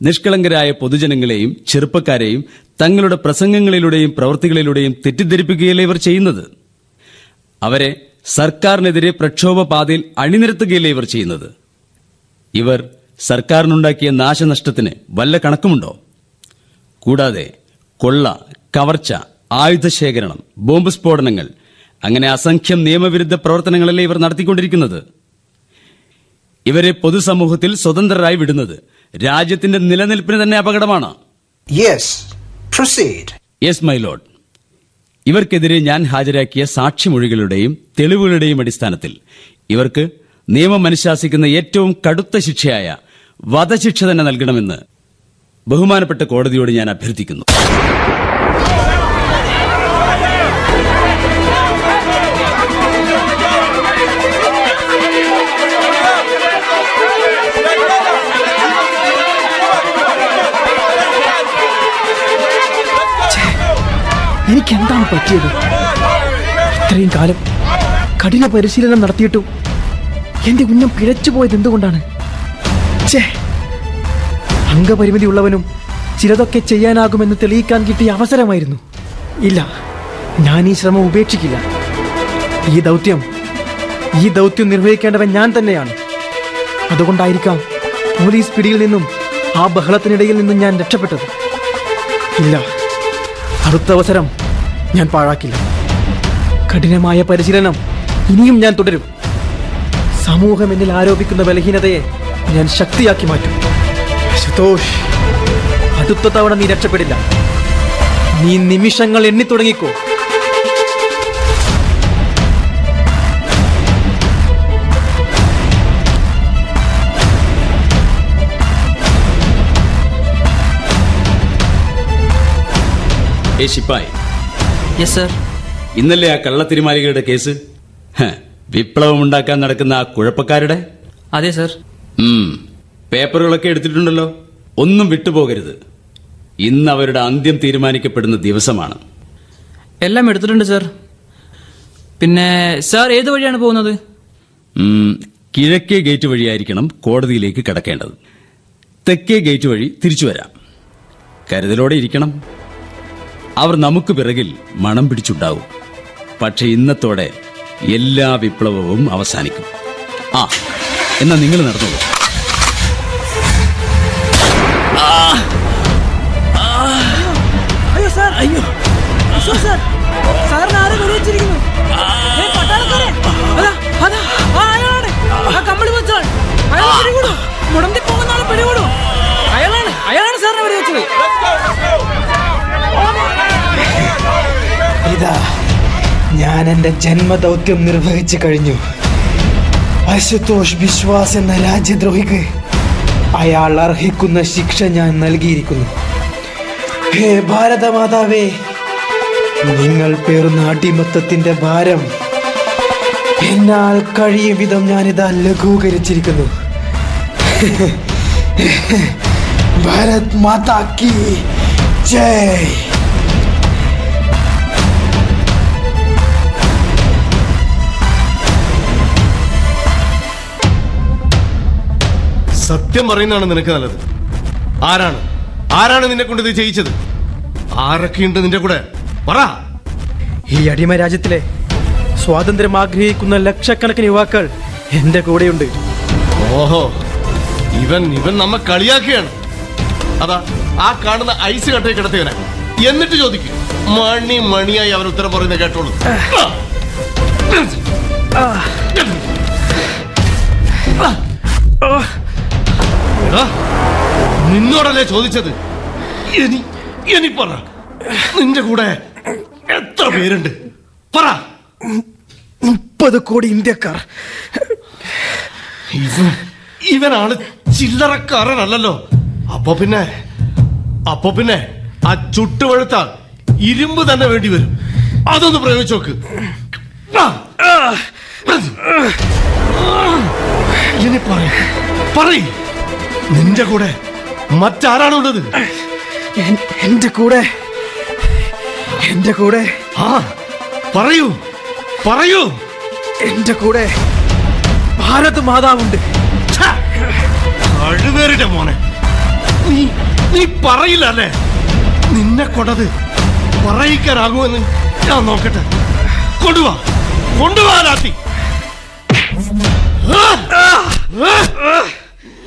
നിഷ്കളങ്കരായ പൊതുജനങ്ങളെയും ചെറുപ്പക്കാരെയും തങ്ങളുടെ പ്രസംഗങ്ങളിലൂടെയും പ്രവൃത്തികളിലൂടെയും തെറ്റിദ്ധരിപ്പിക്കുകയല്ലേ ഇവർ ചെയ്യുന്നത് അവരെ സർക്കാരിനെതിരെ പ്രക്ഷോഭപാതയിൽ അണിനിരത്തുകയല്ലേ ഇവർ ചെയ്യുന്നത്? ഇവർ സർക്കാരിനുണ്ടാക്കിയ നാശനഷ്ടത്തിന് വല്ല കണക്കുമുണ്ടോ? കൂടാതെ കൊള്ള കവർച്ച ആയുധശേഖരണം ബോംബ് സ്ഫോടനങ്ങൾ അങ്ങനെ അസംഖ്യം നിയമവിരുദ്ധ പ്രവർത്തനങ്ങളല്ലേ ഇവർ നടത്തിക്കൊണ്ടിരിക്കുന്നത്? ഇവരെ പൊതുസമൂഹത്തിൽ സ്വതന്ത്രരായി വിടുന്നത് രാജ്യത്തിന്റെ നിലനിൽപ്പിന് തന്നെ അപകടമാണ്. യെസ് മൈ ലോഡ് ഇവർക്കെതിരെ ഞാൻ ഹാജരാക്കിയ സാക്ഷിമൊഴികളുടെയും തെളിവുകളുടെയും അടിസ്ഥാനത്തിൽ ഇവർക്ക് നിയമം അനുശാസിക്കുന്ന ഏറ്റവും കടുത്ത ശിക്ഷയായ വധശിക്ഷ തന്നെ നൽകണമെന്ന് ബഹുമാനപ്പെട്ട കോടതിയോട് ഞാൻ അഭ്യർത്ഥിക്കുന്നു. എനിക്ക് എന്താണ് പറ്റിയത്? ഇത്രയും കാലം കഠിന പരിശീലനം നടത്തിയിട്ടും എന്റെ ഉന്നം പിഴച്ചു പോയത് എന്തുകൊണ്ടാണ്? അംഗപരിമിതി ഉള്ളവനും ചിലതൊക്കെ ചെയ്യാനാകുമെന്ന് തെളിയിക്കാൻ കിട്ടിയ അവസരമായിരുന്നു. ഇല്ല ഞാൻ ഈ ശ്രമം ഉപേക്ഷിക്കില്ല. ഈ ദൗത്യം ഈ ദൗത്യം നിർവഹിക്കേണ്ടവൻ ഞാൻ തന്നെയാണ്. അതുകൊണ്ടായിരിക്കാം പോലീസ് പിടിയിൽ നിന്നും ആ ബഹളത്തിനിടയിൽ നിന്നും ഞാൻ രക്ഷപ്പെട്ടത്. ഇല്ല അടുത്ത അവസരം ഞാൻ പാഴാക്കില്ല. കഠിനമായ പരിശീലനം ഇനിയും ഞാൻ തുടരും. സമൂഹം എന്നിൽ ആരോപിക്കുന്ന ബലഹീനതയെ ഞാൻ ശക്തിയാക്കി മാറ്റും. ശുതോഷ്. അടുത്ത തവണ നീ രക്ഷപ്പെടില്ല. നീ നിമിഷങ്ങൾ എണ്ണി ഏ ശിപ്പായി. യെസ് സർ ഇന്നലെ ആ കള്ളത്തിരിമാലികളുടെ കേസ്? വിപ്ലവം ഉണ്ടാക്കാൻ നടക്കുന്ന ആ കുഴപ്പക്കാരുടെ? അതെ സർ പേപ്പറുകളൊക്കെ എടുത്തിട്ടുണ്ടല്ലോ. ഒന്നും വിട്ടുപോകരുത്. ഇന്ന് അവരുടെ അന്ത്യം തീരുമാനിക്കപ്പെടുന്ന ദിവസമാണ്. എല്ലാം എടുത്തിട്ടുണ്ട് സർ പിന്നെ സാർ ഏത് വഴിയാണ് പോകുന്നത്? കിഴക്കേ ഗേറ്റ് വഴിയായിരിക്കണം കോടതിയിലേക്ക് കടക്കേണ്ടത്. തെക്കേ ഗേറ്റ് വഴി തിരിച്ചു വരാം. കരുതലോടെ ഇരിക്കണം. അവർ നമുക്ക് പിറകിൽ മണം പിടിച്ചുണ്ടാവും. പക്ഷെ ഇന്നത്തോടെ എല്ലാ വിപ്ലവവും അവസാനിക്കും. ആ എന്നാ നിങ്ങൾ നടന്നോളൂ. അയ്യോ സാർ. അയ്യോ. സാർ. സാറിന് ആരെ വെടിവെച്ചിരിക്കുന്നു അയാളാണ്. അയാളാണ് സാറിനെ വെടിവെച്ചത് ഇതാ. ഞാൻ എന്റെ ജന്മദൗത്യം നിർവഹിച്ചു കഴിഞ്ഞു. അശുതോഷ് വിശ്വാസ് എന്ന രാജ്യദ്രോഹിക്ക് അയാൾ അർഹിക്കുന്ന ശിക്ഷ ഞാൻ നൽകിയിരിക്കുന്നു. ഹേ ഭാരതമാതാവേ നിങ്ങൾ പേറുന്ന അടിമത്തത്തിന്റെ ഭാരം എന്നാൽ കഴിയും വിധം ഞാനിതാ ലഘൂകരിച്ചിരിക്കുന്നു. ഭാരത് മാതാ കി ജയ്. സത്യം പറയുന്നതാണ് നിനക്ക് നല്ലത്. ആരാണ്? ആരാണ് നിന്നെ കൊണ്ട് ഇത് ചെയ്യിച്ചത്? ആരൊക്കെയുണ്ട് നിന്റെ കൂടെ? പറ. ഈ അടിമ രാജ്യത്തിലെ സ്വാതന്ത്ര്യം ആഗ്രഹിക്കുന്ന ലക്ഷക്കണക്കിന് യുവാക്കൾ എന്റെ കൂടെയുണ്ട്. ഓഹോ. ഇവൻ ഇവൻ നമ്മ കളിയാക്കുകയാണ്. അതാ ആ കാണുന്ന ഐസ് കട്ടയിൽ കിടത്തിയവനെ. എന്നിട്ട് ചോദിക്കും. മണി മണിയായി അവർ ഉത്തരം പറയുന്നത് കേട്ടോളൂ. എടാ, നിന്നോടല്ലേ ചോദിച്ചത്? ഇനി ഇനി പറ. നിന്റെ കൂടെ എത്ര പേരുണ്ട്? പറ. മുപ്പത് കോടി ഇന്ത്യക്കാർ. ഇവൻ ഇവനാണ് ചില്ലറക്കാരനല്ലോ അപ്പൊ പിന്നെ അപ്പൊ പിന്നെ ആ ചുട്ടുപഴുത്ത ഇരുമ്പ് തന്നെ വേണ്ടി വരും. അതൊന്ന് പ്രയോഗിച്ചു നോക്ക്. ഇനി പറയ. പറയ്. നിന്റെ കൂടെ മറ്റാരാണ് ഉള്ളത്? എന്റെ കൂടെ എന്റെ കൂടെ ആ പറയൂ പറയൂ. എന്റെ കൂടെ ഭാരത് മാതാവുണ്ട്. കഴിവേറിന്റെ മോനെ. നീ നീ പറയില്ല അല്ലേ? നിന്നെ കൊണ്ടത് പറയിക്കാനാകുമെന്ന് ഞാൻ നോക്കട്ടെ. കൊണ്ടുവാ കൊണ്ടുവാ രാത്തി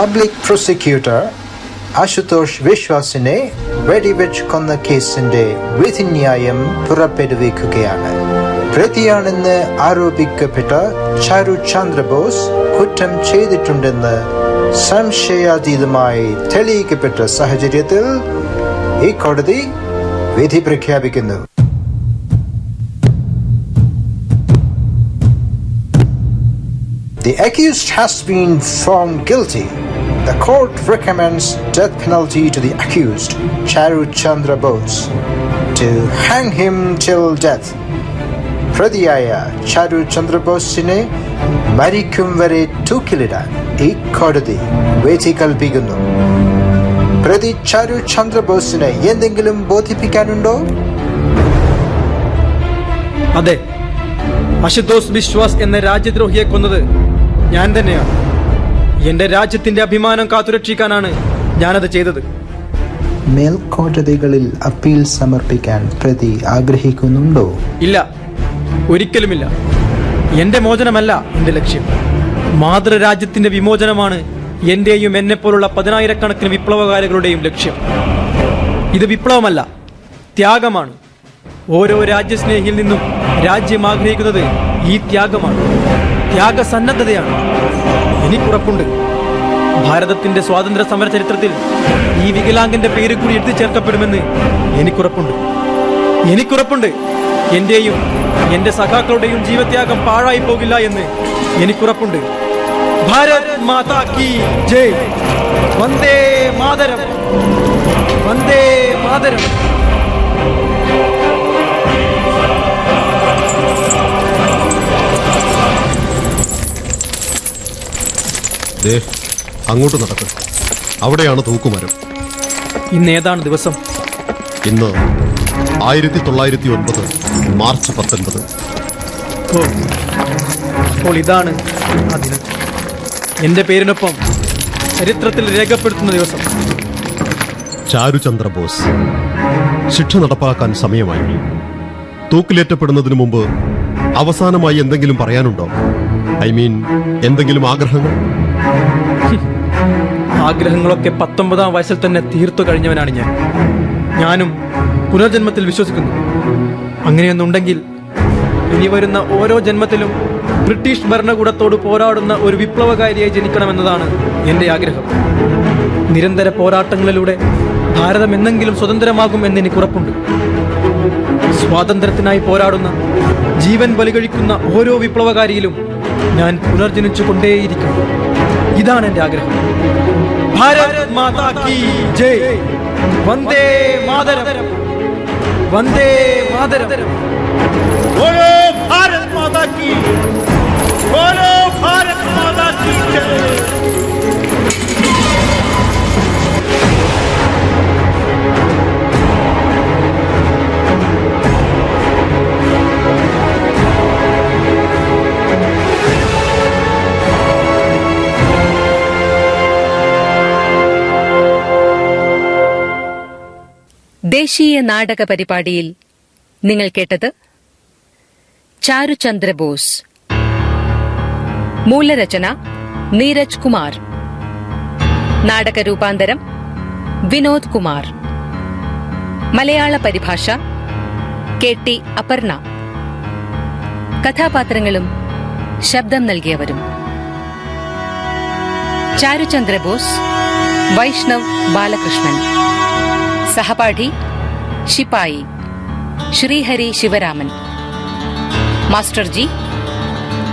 പബ്ലിക് പ്രോസിക്യൂട്ടർ അശുതോഷ് വിശ്വാസിനെ വെടിവെച്ച് കൊന്ന കേസിന്റെ വിധിന്യായം പുറപ്പെടുവിക്കുകയാണ് പ്രതിയാണെന്ന് ആരോപിക്കപ്പെട്ട ചാരു ചന്ദ്രബോസ് കുറ്റം ചെയ്തിട്ടുണ്ടെന്ന് സംശയാതീതമായി തെളിയിക്കപ്പെട്ട സാഹചര്യത്തിൽ ഈ കോടതി വിധി പ്രഖ്യാപിക്കുന്നു The accused has been found guilty. The court recommends death penalty to the accused, Charu Chandra Bose, to hang him till death. പ്രതിയായ ചാരു ചന്ദ്രബോസിനെ മരിക്കും വരെ തൂക്കിലിടാൻ ഈ കോടതി വേദി കൽപ്പിക്കുന്നു പ്രതി ചാരു ചന്ദ്രബോസിനെ എന്തെങ്കിലും ബോധിപ്പിക്കാനുണ്ടോ? അതെ. അശുതോസ് വിശ്വാസ് എന്ന രാജ്യദ്രോഹിയെ കൊന്നത് ഞാൻ തന്നെയാണ്. എന്റെ രാജ്യത്തിന്റെ അഭിമാനം കാത്തുരക്ഷിക്കാനാണ് ഞാനത് ചെയ്തത്. മേൽക്കോടതികളിൽ അപ്പീൽ സമർപ്പിക്കാൻ പ്രതി ആഗ്രഹിക്കുന്നുണ്ടോ? ഇല്ല. ഒരിക്കലുമില്ല. എന്റെ മോചനമല്ല എന്റെ ലക്ഷ്യം. മാതൃരാജ്യത്തിന്റെ വിമോചനമാണ് എന്റെയും എന്നെ പോലുള്ള പതിനായിരക്കണക്കിന് വിപ്ലവകാരികളുടെയും ലക്ഷ്യം. ഇത് വിപ്ലവമല്ല ത്യാഗമാണ്. ഓരോ രാജ്യസ്നേഹിയിൽ നിന്നും രാജ്യം ആഗ്രഹിക്കുന്നത് ഈ ത്യാഗമാണ്. ത്യാഗസന്നദ്ധതയാണ്. എനിക്കുറപ്പുണ്ട് ഭാരതത്തിന്റെ സ്വാതന്ത്ര്യ സമര ചരിത്രത്തിൽ ഈ വികലാംഗന്റെ പേര് കൂടി എഴുതി ചേർക്കപ്പെടുമെന്ന് എനിക്കുറപ്പുണ്ട്. എനിക്കുറപ്പുണ്ട്. എന്റെയും എന്റെ സഖാക്കളുടെയും ജീവത്യാഗം പാഴായി പോകില്ല എന്ന് എനിക്കുറപ്പുണ്ട്. ഭാരത് മാതാ കി ജയ്. വന്ദേ മാതരം. വന്ദേ മാതരം. ദേ അങ്ങോട്ട് നടക്ക്. അവിടെയാണ് തൂക്കുമരം. ഇന്ന് ഏതാണ് ദിവസം? ഇന്ന് ആയിരത്തി തൊള്ളായിരത്തി ഒൻപത് മാർച്ച് പത്തൊൻപത്. അപ്പോൾ ഇതാണ് ആ ദിനം. എന്റെ പേരിനൊപ്പം ചരിത്രത്തിൽ രേഖപ്പെടുത്തുന്ന ദിവസം. ചാരുചന്ദ്ര ബോസ് ശിക്ഷ നടപ്പാക്കാൻ സമയമായി. തൂക്കിലേറ്റപ്പെടുന്നതിന് മുമ്പ് അവസാനമായി എന്തെങ്കിലും പറയാനുണ്ടോ? ഐ മീൻ എന്തെങ്കിലും ആഗ്രഹങ്ങൾ? ആഗ്രഹങ്ങളൊക്കെ പത്തൊമ്പതാം വയസ്സിൽ തന്നെ തീർത്തു കഴിഞ്ഞവനാണ് ഞാൻ. ഞാനും പുനർജന്മത്തിൽ വിശ്വസിക്കുന്നു. അങ്ങനെയൊന്നുണ്ടെങ്കിൽ ഇനി വരുന്ന ഓരോ ജന്മത്തിലും ബ്രിട്ടീഷ് ഭരണകൂടത്തോട് പോരാടുന്ന ഒരു വിപ്ലവകാരിയായി ജനിക്കണമെന്നതാണ് എന്റെ ആഗ്രഹം. നിരന്തര പോരാട്ടങ്ങളിലൂടെ ഭാരതം എന്നെങ്കിലും സ്വതന്ത്രമാകും എന്ന് എനിക്ക് ഉറപ്പുണ്ട്. സ്വാതന്ത്ര്യത്തിനായി പോരാടുന്ന ജീവൻ ബലികഴിക്കുന്ന ഓരോ വിപ്ലവകാരിയിലും ഞാൻ പുനർജനിച്ചു കൊണ്ടേയിരിക്കും ഇതാണ് എന്റെ ആഗ്രഹം. ഭാരത് മാതാ കി ജയ്. വന്ദേ മാതരം. വന്ദേ മാതരം. ഭാരത് മാതാ കി. ഭാരത് മാതാ കി ജയ്. ദേശീയ നാടക പരിപാടിയിൽ നിങ്ങൾ കേട്ടത് ചാരുചന്ദ്ര ബോസ്. മൂലരചന നീരജ് കുമാർ. നാടക രൂപാന്തരം വിനോദ് കുമാർ. മലയാള പരിഭാഷ കെ ടി അപർണ. കഥാപാത്രങ്ങളും ശബ്ദം നൽകിയവരും. ചാരുചന്ദ്ര ബോസ് വൈഷ്ണവ് ബാലകൃഷ്ണൻ. സഹപാഠി ശിപായി Sreehari Sivaraman. Master G.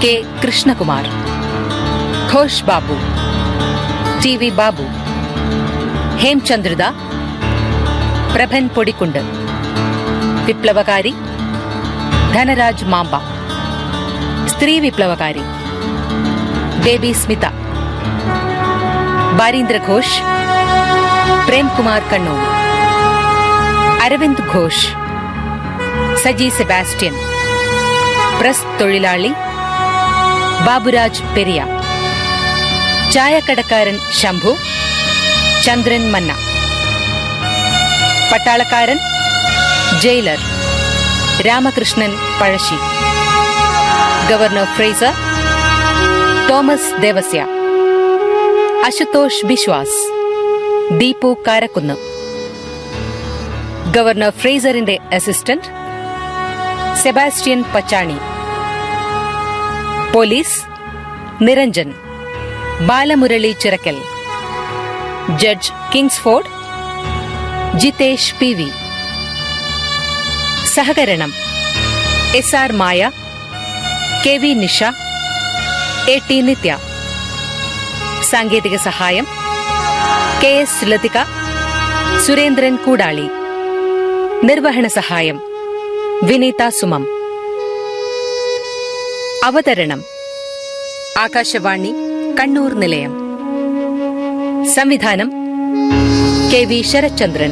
K. Krishnakumar. Ghosh Babu. T. V. Babu. ഹേംചന്ദ്രിത Prabhan പൊടിക്കുണ്ട്. വിപ്ലവകാരി. ധനരാജ് മാമ്പ. സ്ത്രീ വിപ്ലവകാരി. Baby Smitha. Barindra Ghosh. Premkumar Kannur. Aravind Ghosh Saji Sebastian press തൊഴിലാളി ബാബുരാജ് പെരിയ ചായക്കടക്കാരൻ ശംഭു ചന്ദ്രൻ മന്ന പട്ടാളക്കാരൻ jailer Ramakrishnan Pazhassi governor Fraser Thomas Devasya Ashutosh Biswas Deepu Karakkunnu. Governor ഫ്രേസറിന്റെ assistant Sebastian Pachani police Niranjan Balamurali Chirakkal judge Kingsford Jithesh P V. സഹകരണം S R Maya K V Nisha A T Nithya. സാങ്കേതിക സഹായം K S Lathika Surendran Koodali. നിർവഹണ സഹായം. വിനീത സുമം. അവതരണം. ആകാശവാണി കണ്ണൂർ നിലയം. സംവിധാനം K V Sarathchandran.